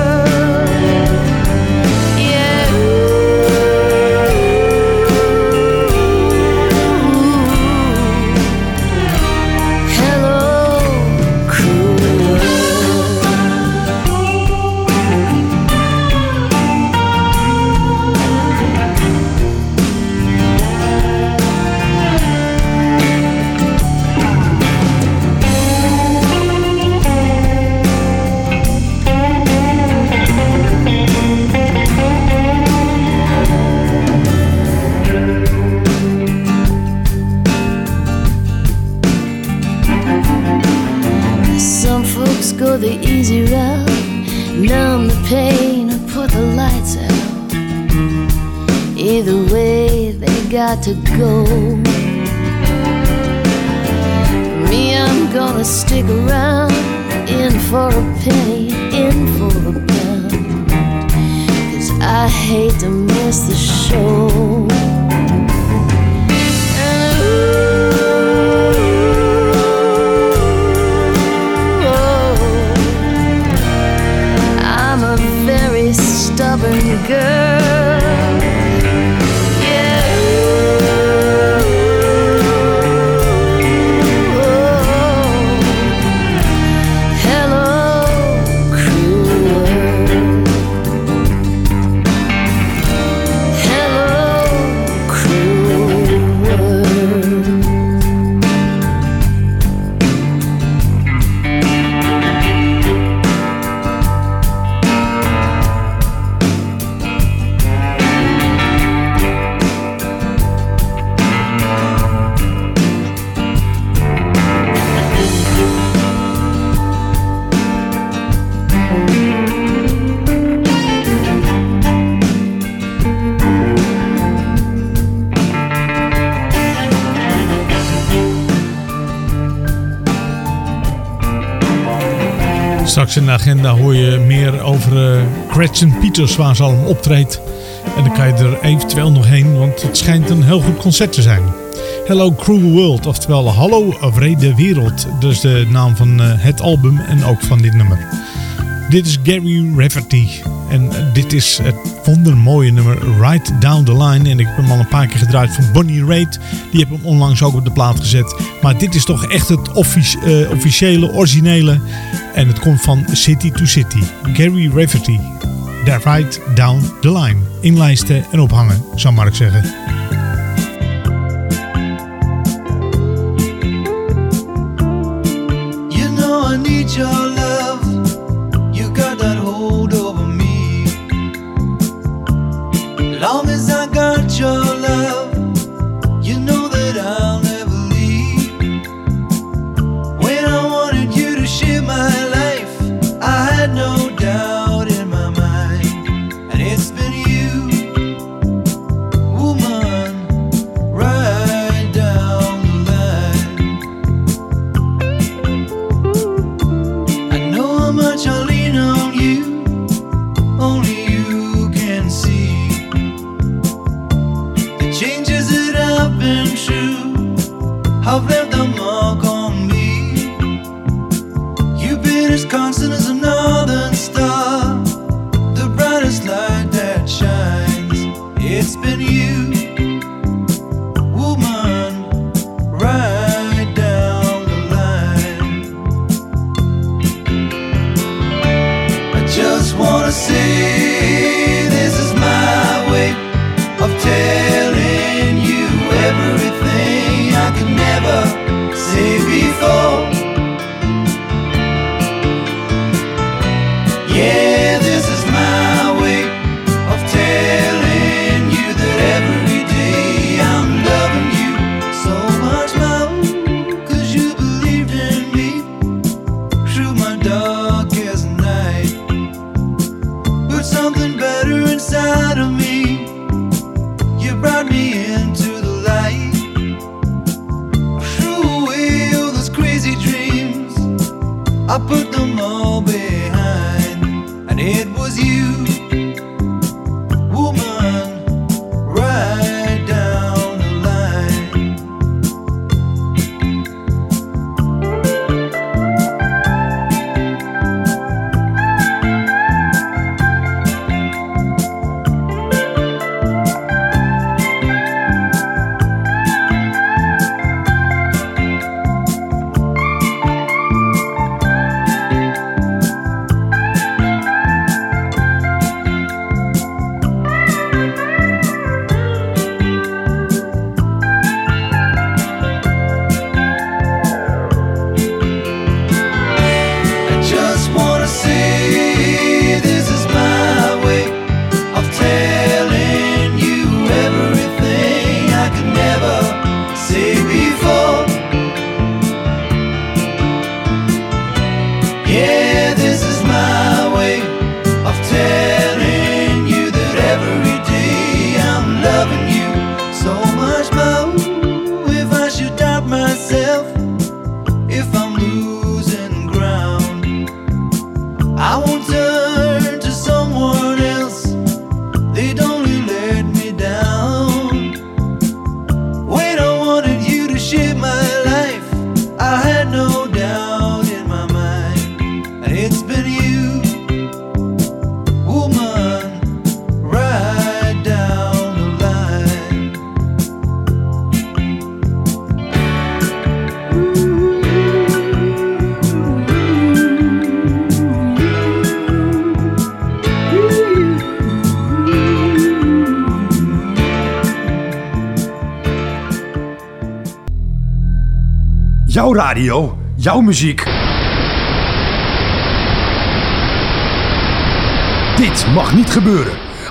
Got to go. Me, I'm gonna stick around, in for a penny, in for a pound. Cause I hate to miss the show. And I'm a very stubborn girl. Straks in de agenda hoor je meer over eh, Gretchen Peters, waar ze al optreedt. En dan kan je er eventueel nog heen, want het schijnt een heel goed concert te zijn. Hello Cruel World, oftewel Hallo Vrede Wereld. Dus de naam van eh, het album en ook van dit nummer. Dit is Gary Rafferty. En dit is het wondermooie nummer Right Down the Line. En ik heb hem al een paar keer gedraaid van Bonnie Raitt. Die heb hem onlangs ook op de plaat gezet. Maar dit is toch echt het eh, officiële, originele. En het komt van City to City. Gary Rafferty. Right Down the Line. Inlijsten en ophangen, zou Mark zeggen. You know I need jouw muziek. Dit mag niet gebeuren.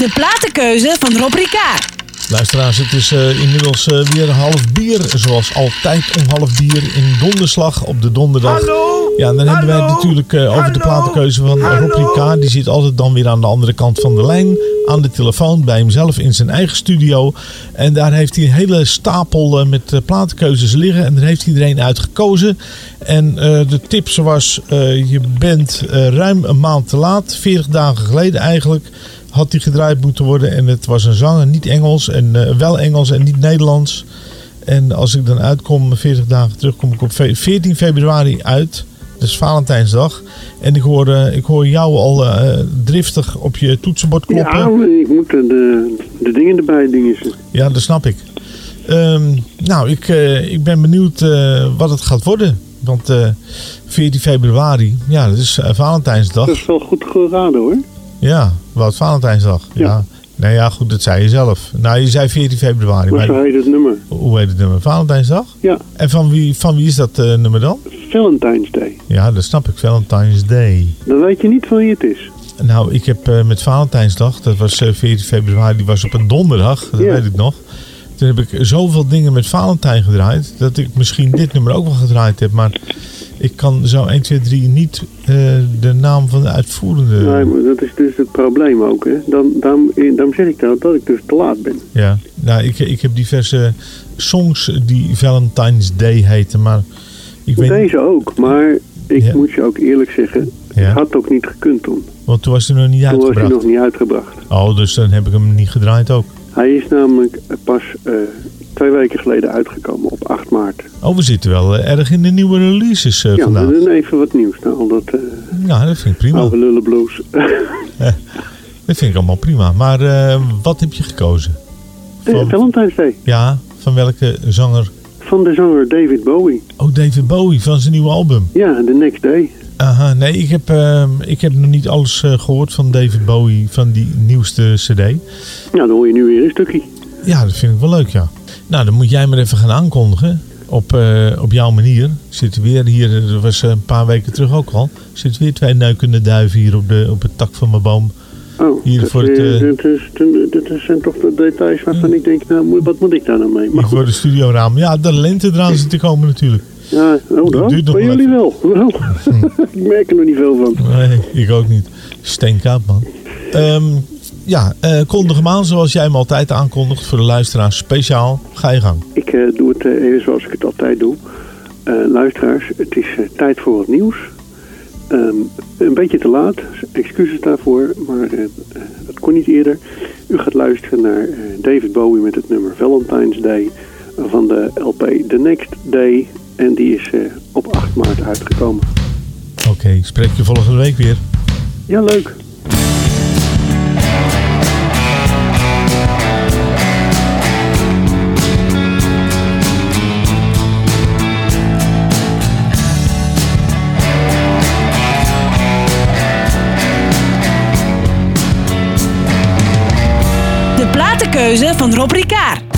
De platenkeuze van Rob Ricard. Luisteraars, het is eh, inmiddels eh, weer half bier. Zoals altijd om half bier in donderslag op de donderdag. Hallo? Ja, dan hebben wij het natuurlijk eh, over de platenkeuze van Rob Ricard. Die zit altijd dan weer aan de andere kant van de lijn. Aan de telefoon bij hemzelf in zijn eigen studio. En daar heeft hij een hele stapel eh, met platenkeuzes liggen. En daar heeft hij er een uit gekozen. En eh, de tip was, eh, je bent eh, ruim een maand te laat. 40 dagen geleden eigenlijk had die gedraaid moeten worden. En het was een zanger, niet Engels. En eh, wel Engels en niet Nederlands. En als ik dan uitkom, 40 dagen terug, kom ik op ve- 14 februari uit. Dat is Valentijnsdag. En ik hoor, eh, ik hoor jou al eh, driftig op je toetsenbord kloppen. Ja, ik moet de, de dingen erbij dingen. Ja, dat snap ik. Ehm, nou, ik, ik ben benieuwd wat het gaat worden. Want eh 14 februari, ja, dat is Valentijnsdag. Dat is wel goed geraden hoor. Ja, wat Valentijnsdag. Ja. Nou ja, goed, dat zei je zelf. Nou, je zei 14 februari. Maar zo heet het nummer. Hoe heet het nummer? Valentijnsdag? Ja. En van wie, van wie is dat eh, nummer dan? Valentine's Day. Ja, dat snap ik. Valentine's Day. Dan weet je niet van wie het is. Nou, ik heb eh, met Valentijnsdag, dat was eh, 14 februari, die was op een donderdag, dat Ja. weet ik nog. Toen heb ik zoveel dingen met Valentijn gedraaid, dat ik misschien dit nummer ook wel gedraaid heb. Maar ik kan zo 1, 2, 3 niet eh, de naam van de uitvoerende... Nee, maar dat is dus het probleem ook. Hè. Dan, daarom, daarom zeg ik nou dat ik dus te laat ben. Ja, nou, ik, ik heb diverse songs die Valentine's Day heten, maar ik weet. Deze ook, maar ik Ja. moet je ook eerlijk zeggen, Ja. het had ook niet gekund toen. Want toen was hij nog niet Toen was hij uitgebracht. nog niet uitgebracht. Oh, dus dan heb ik hem niet gedraaid ook. Hij is namelijk pas eh, twee weken geleden uitgekomen op 8 maart. Oh, we zitten wel eh, erg in de nieuwe releases eh, ja, vandaag. dan even wat nieuws. Nou, al dat eh Ja, dat vind ik prima. oude lullenblues. Dat vind ik allemaal prima. Maar wat heb je gekozen? Eh, Valentine's Day. Ja, van welke zanger? Van de zanger David Bowie. Oh, David Bowie van zijn nieuwe album. Ja, The Next Day. Aha, nee, ik heb, eh, ik heb nog niet alles eh, gehoord van David Bowie, van die nieuwste cd. Nou, dan hoor je nu weer een stukje. Ja, dat vind ik wel leuk, ja. Nou, dan moet jij maar even gaan aankondigen. op, eh, op jouw manier. Zitten weer hier, dat was een paar weken terug ook al. Zitten weer twee neukende duiven hier op, de, op het tak van mijn boom. Oh, Hier dat, voor het, eh, eh, dit, is, dit zijn toch de details waarvan ik denk, nou, wat moet ik daar nou mee? Maar voor de studioraam. Ja, de lente eraan zit te komen natuurlijk. ja, oh dan, duurt nog bij jullie wel. wel. ik merk er nog niet veel van. Nee, ik ook niet. Steenkoud, man. Ehm, ja, eh kondig hem aan zoals jij hem altijd aankondigt voor de luisteraars. Speciaal, ga je gang. Ik eh, doe het eh, even zoals ik het altijd doe. Luisteraars, het is tijd voor wat nieuws. Ehm, een beetje te laat, excuses daarvoor, maar dat kon niet eerder. U gaat luisteren naar David Bowie met het nummer Valentine's Day van de LP The Next Day. En die is op 8 maart uitgekomen. Oké, spreek je volgende week weer. Ja, leuk. Platenkeuze van Rob Ricard.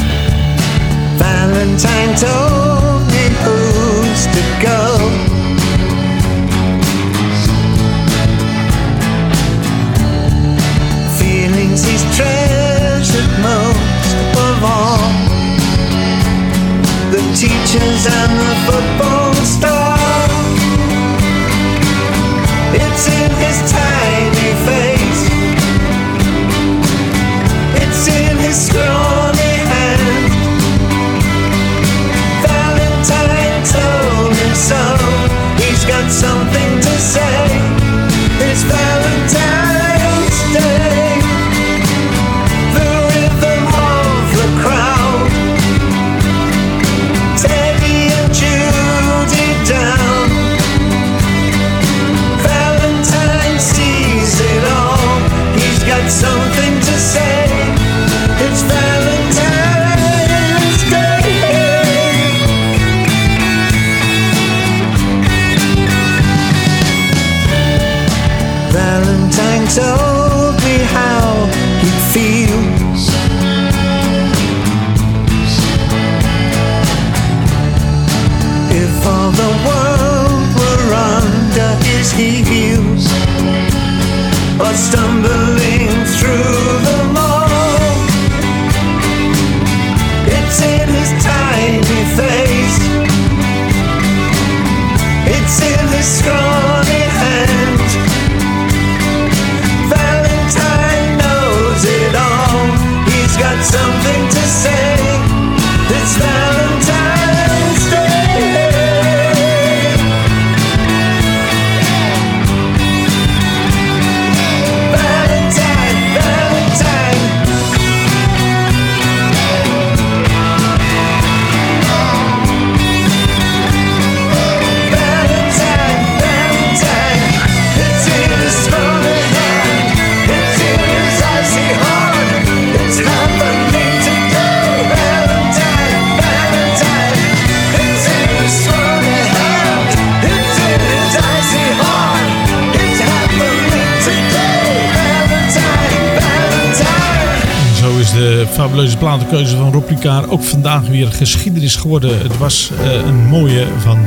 Fabuleuze platenkeuze van Rob ook vandaag weer geschiedenis geworden. Het was eh, een mooie van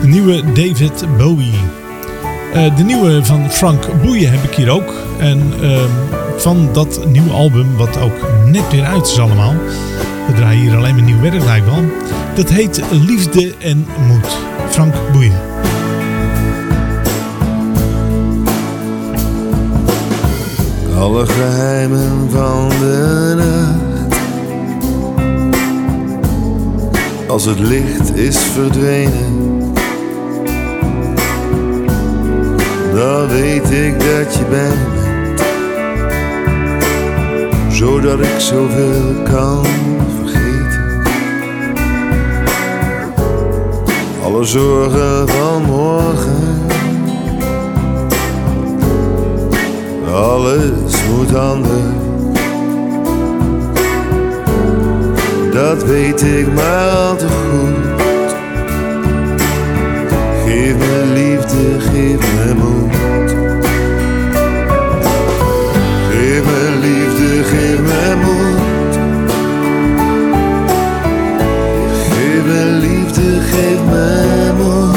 de nieuwe David Bowie. Eh, de nieuwe van Frank Boeien heb ik hier ook. En ehm, van dat nieuwe album, wat ook net weer uit is allemaal. We draaien hier alleen maar nieuw werk lijkt wel. Dat heet Liefde en Moed. Frank Boeien. Alle geheimen van de nacht. Als het licht is verdwenen, dan weet ik dat je bent. Zodat ik zoveel kan vergeten. Alle zorgen van morgen. Alles moet anders. Dat weet ik maar al te goed. Geef me liefde, geef me moed. Geef me liefde, geef me moed. Geef me liefde, Simone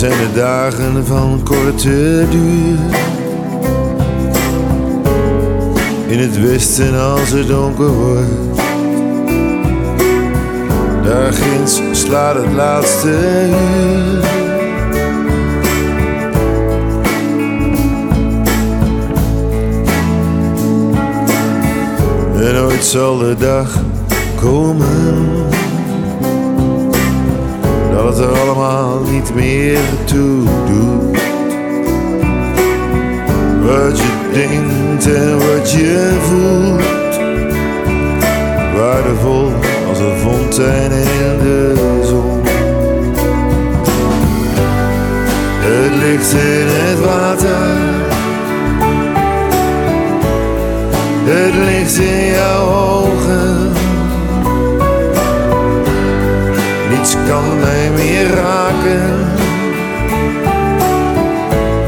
zijn de dagen van korte duur. In het westen als het donker wordt. Daar ginds slaat het laatste uur. En ooit zal de dag komen niet meer toe doet. Wat je denkt en wat je voelt, waardevol als een fontein in de zon. Het ligt in het water, het ligt in jouw ogen. kan mij meer raken.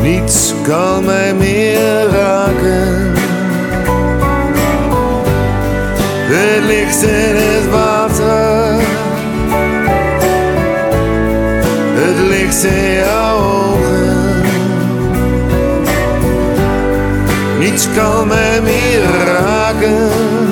Niets kan mij meer raken. Het licht in het water. Het licht in jouw ogen. Niets kan mij meer raken.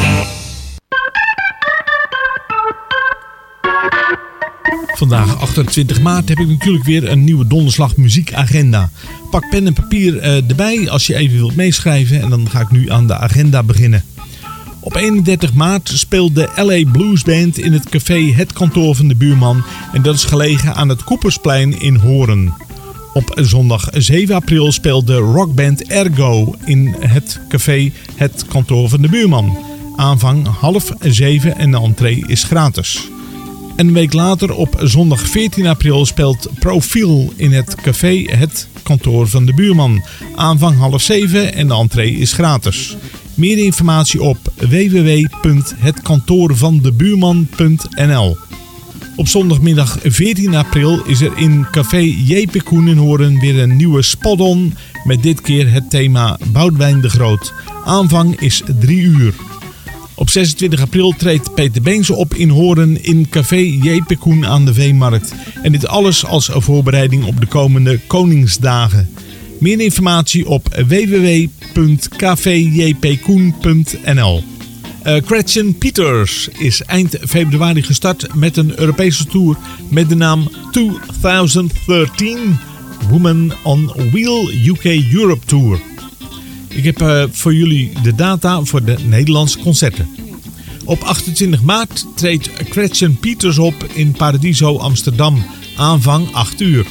Vandaag 28 maart heb ik natuurlijk weer een nieuwe donderslag muziekagenda. Pak pen en papier eh, erbij als je even wilt meeschrijven en dan ga ik nu aan de agenda beginnen. Op 31 maart speelt de LA Blues Band in het café Het Kantoor van de Buurman en dat is gelegen aan het Koepersplein in Horen. Op zondag 7 april speelt de rockband Ergo in het café Het Kantoor van de Buurman. Aanvang half zeven en de entree is gratis. En een week later, op zondag 14 april, speelt Profiel in het café Het Kantoor van de Buurman. Aanvang half zeven en de entree is gratis. Meer informatie op www.hetkantoorvandebuurman.nl Op zondagmiddag 14 april is er in café Jepe Koen in Horen weer een nieuwe spot-on met dit keer het thema Boudewijn de Groot. Aanvang is 3 uur. Op 26 april treedt Peter Beense op in Horen in Café Jepe Koen aan de Veemarkt. En dit alles als voorbereiding op de komende Koningsdagen. Meer informatie op www.cafejpkoen.nl Uh, Gretchen Peters is eind februari gestart met een Europese tour met de naam 2013 Woman on Wheel UK Europe Tour. Ik heb uh, voor jullie de data voor de Nederlandse concerten. Op 28 maart treedt Gretchen Peters op in Paradiso Amsterdam. Aanvang 8 uur.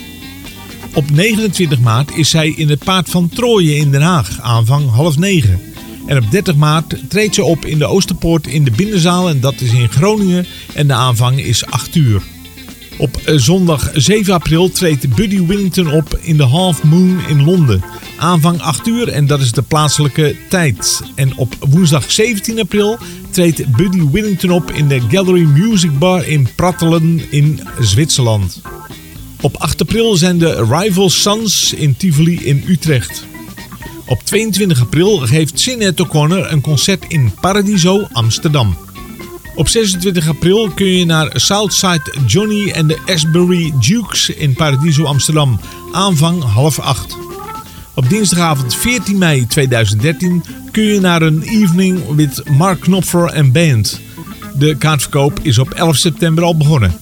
Op 29 maart is zij in het Paard van Trooien in Den Haag. Aanvang half 9. En op 30 maart treedt ze op in de Oosterpoort in de Binnenzaal. En dat is in Groningen. En de aanvang is 8 uur. Op zondag 7 april treedt Buddy Willington op in de Half Moon in Londen. Aanvang 8 uur en dat is de plaatselijke tijd. En op woensdag 17 april treedt Buddy Willington op in de Gallery Music Bar in Prattelen in Zwitserland. Op 8 april zijn de Rival Sons in Tivoli in Utrecht. Op 22 april geeft Sinead O'Connor een concert in Paradiso, Amsterdam. Op 26 april kun je naar Southside Johnny en de Asbury Dukes in Paradiso, Amsterdam. Aanvang half 8. Op dinsdagavond 14 mei 2013 kun je naar een evening with Mark Knopfler en Band. De kaartverkoop is op 11 september al begonnen.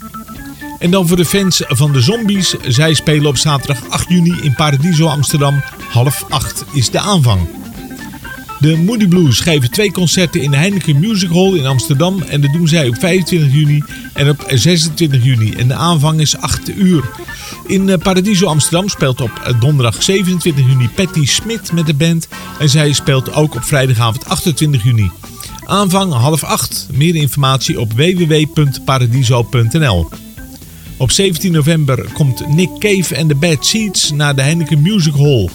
En dan voor de fans van de Zombies. Zij spelen op zaterdag 8 juni in Paradiso Amsterdam. Half 8 is de aanvang. De Moody Blues geven twee concerten in de Heineken Music Hall in Amsterdam. En dat doen zij op 25 juni en op 26 juni. En de aanvang is 8 uur. In Paradiso Amsterdam speelt op donderdag 27 juni Patty Smit met de band. En zij speelt ook op vrijdagavond 28 juni. Aanvang half 8. Meer informatie op www.paradiso.nl Op 17 november komt Nick Cave en de Bad Seeds naar de Heineken Music Hall.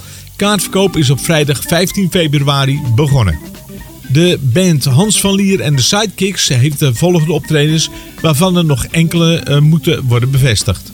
Kaartverkoop is op vrijdag 15 februari begonnen. De band Hans van Lier en de Sidekicks heeft de volgende optredens, waarvan er nog enkele uh, moeten worden bevestigd.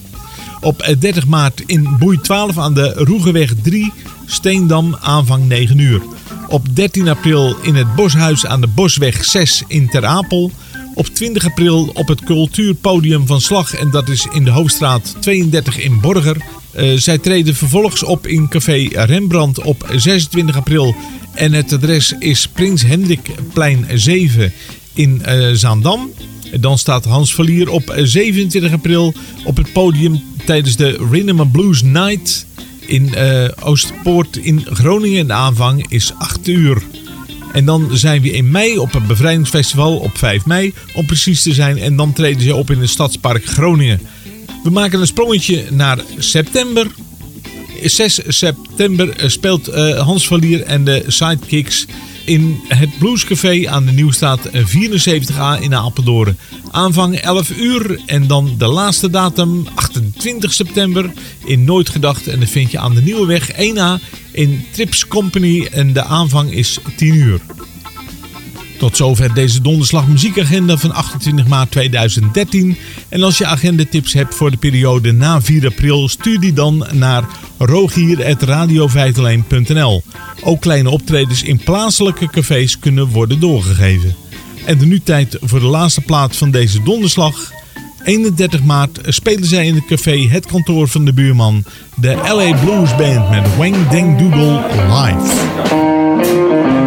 Op 30 maart in Boei 12 aan de Roegeweg 3, Steendam, aanvang 9 uur. Op 13 april in het Boshuis aan de Bosweg 6 in Ter Apel. Op 20 april op het cultuurpodium van Slag en dat is in de Hoofdstraat 32 in Borger. Uh, zij treden vervolgens op in Café Rembrandt op 26 april. En het adres is Prins Hendrikplein 7 in uh, Zaandam. Dan staat Hans Verlier op 27 april op het podium tijdens de Rhythm and Blues Night in uh, Oostpoort in Groningen. De aanvang is 8 uur. En dan zijn we in mei op het Bevrijdingsfestival op 5 mei om precies te zijn. En dan treden ze op in het Stadspark Groningen. We maken een sprongetje naar september. 6 september speelt uh, Hans Verlier en de Sidekicks in het Bluescafé aan de Nieuwstraat 74A in Apeldoorn. Aanvang 11 uur en dan de laatste datum 28 september in Nooit Gedacht. En dat vind je aan de Nieuwe Weg 1A in Trips Company en de aanvang is 10 uur. Tot zover deze donderslag muziekagenda van 28 maart 2013. En als je agendatips hebt voor de periode na 4 april, stuur die dan naar rogier.radio501.nl. Ook kleine optredens in plaatselijke cafés kunnen worden doorgegeven. En nu tijd voor de laatste plaat van deze donderslag. 31 maart spelen zij in het café Het Kantoor van de Buurman de LA Blues Band met Wang Deng Doodle live.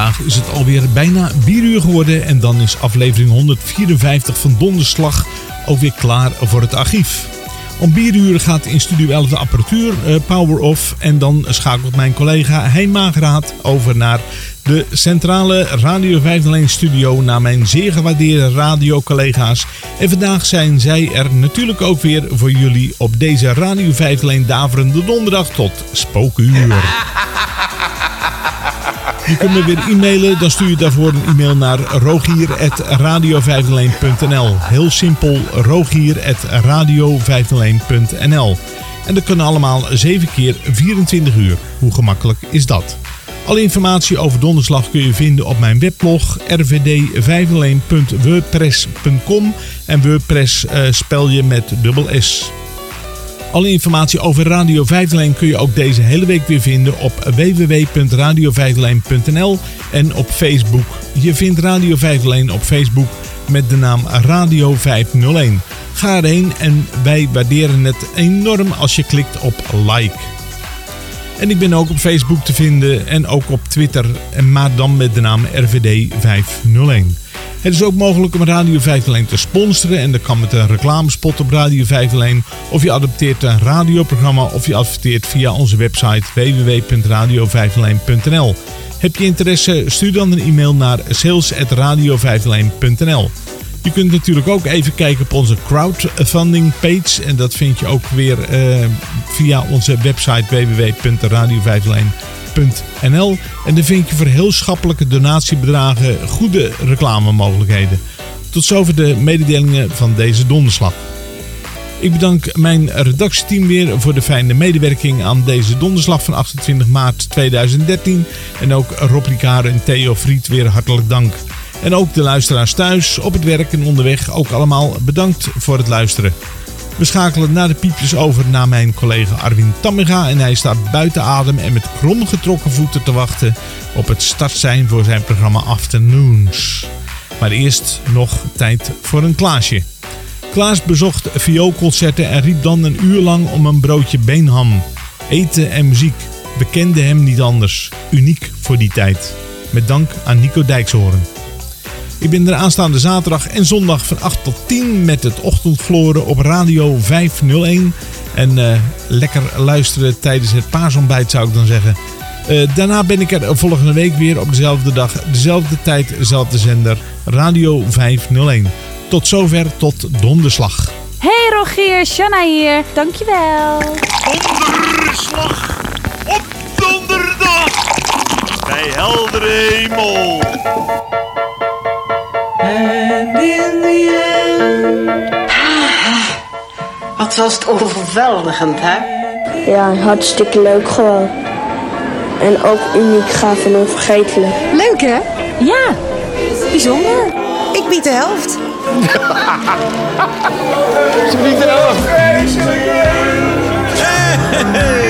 Vandaag is het alweer bijna 4 uur geworden en dan is aflevering 154 van Donderslag ook weer klaar voor het archief. Om 4 uur gaat in Studio 11 de apparatuur eh, power off en dan schakelt mijn collega Hein Mageraad over naar de centrale Radio 501 studio naar mijn zeer gewaardeerde radiocollega's. En vandaag zijn zij er natuurlijk ook weer voor jullie op deze Radio 501 Daverende Donderdag tot spookuur. Je kunt me weer e-mailen, dan stuur je daarvoor een e-mail naar rogier.radio501.nl. Heel simpel, rogier.radio501.nl. En dat kunnen allemaal 7 keer 24 uur. Hoe gemakkelijk is dat? Alle informatie over donderslag kun je vinden op mijn weblog rvd501.wordpress.com en WordPress eh, spel je met dubbel S. Alle informatie over Radio 501 kun je ook deze hele week weer vinden op www.radio501.nl en op Facebook. Je vindt Radio 501 op Facebook met de naam Radio 501. Ga erheen en wij waarderen het enorm als je klikt op like. En ik ben ook op Facebook te vinden en ook op Twitter, maar dan met de naam RVD 501. Het is ook mogelijk om Radio 501 te sponsoren en dat kan met een reclamespot op Radio 501. Of je adopteert een radioprogramma of je adverteert via onze website www.radio501.nl. Heb je interesse? Stuur dan een e-mail naar sales.radio501.nl. Je kunt natuurlijk ook even kijken op onze crowdfunding page. En dat vind je ook weer eh, via onze website www.radio501.nl. En dan vind je voor heel schappelijke donatiebedragen goede reclamemogelijkheden. Tot zover de mededelingen van deze donderslag. Ik bedank mijn redactieteam weer voor de fijne medewerking aan deze donderslag van 28 maart 2013. En ook Rob Ricard en Theo Fried weer hartelijk dank. En ook de luisteraars thuis, op het werk en onderweg, ook allemaal bedankt voor het luisteren. We schakelen na de piepjes over naar mijn collega Arwin Tammiga en hij staat buiten adem en met kromgetrokken voeten te wachten op het startsein voor zijn programma Afternoons. Maar eerst nog tijd voor een Klaasje. Klaas bezocht vioolconcerten en riep dan een uur lang om een broodje beenham. Eten en muziek. We kenden hem niet anders. Uniek voor die tijd. Met dank aan Nico Dijkshoorn. Ik ben er aanstaande zaterdag en zondag van 8 tot 10 met het ochtendgloren op Radio 501. En uh, lekker luisteren tijdens het paasontbijt zou ik dan zeggen. Uh, daarna ben ik er volgende week weer op dezelfde dag, dezelfde tijd, dezelfde zender. Radio 501. Tot zover, tot donderslag. Hey Rogier, Shanna hier. Dankjewel. Donderslag op donderdag. Bij heldere hemel. And in the end. Wat was het overweldigend, hè? Ja, hartstikke leuk gewoon. En ook uniek, gaaf en onvergetelijk. Leuk, hè? Ja, bijzonder. Ik bied de helft. Ze biedt de helft. Hey!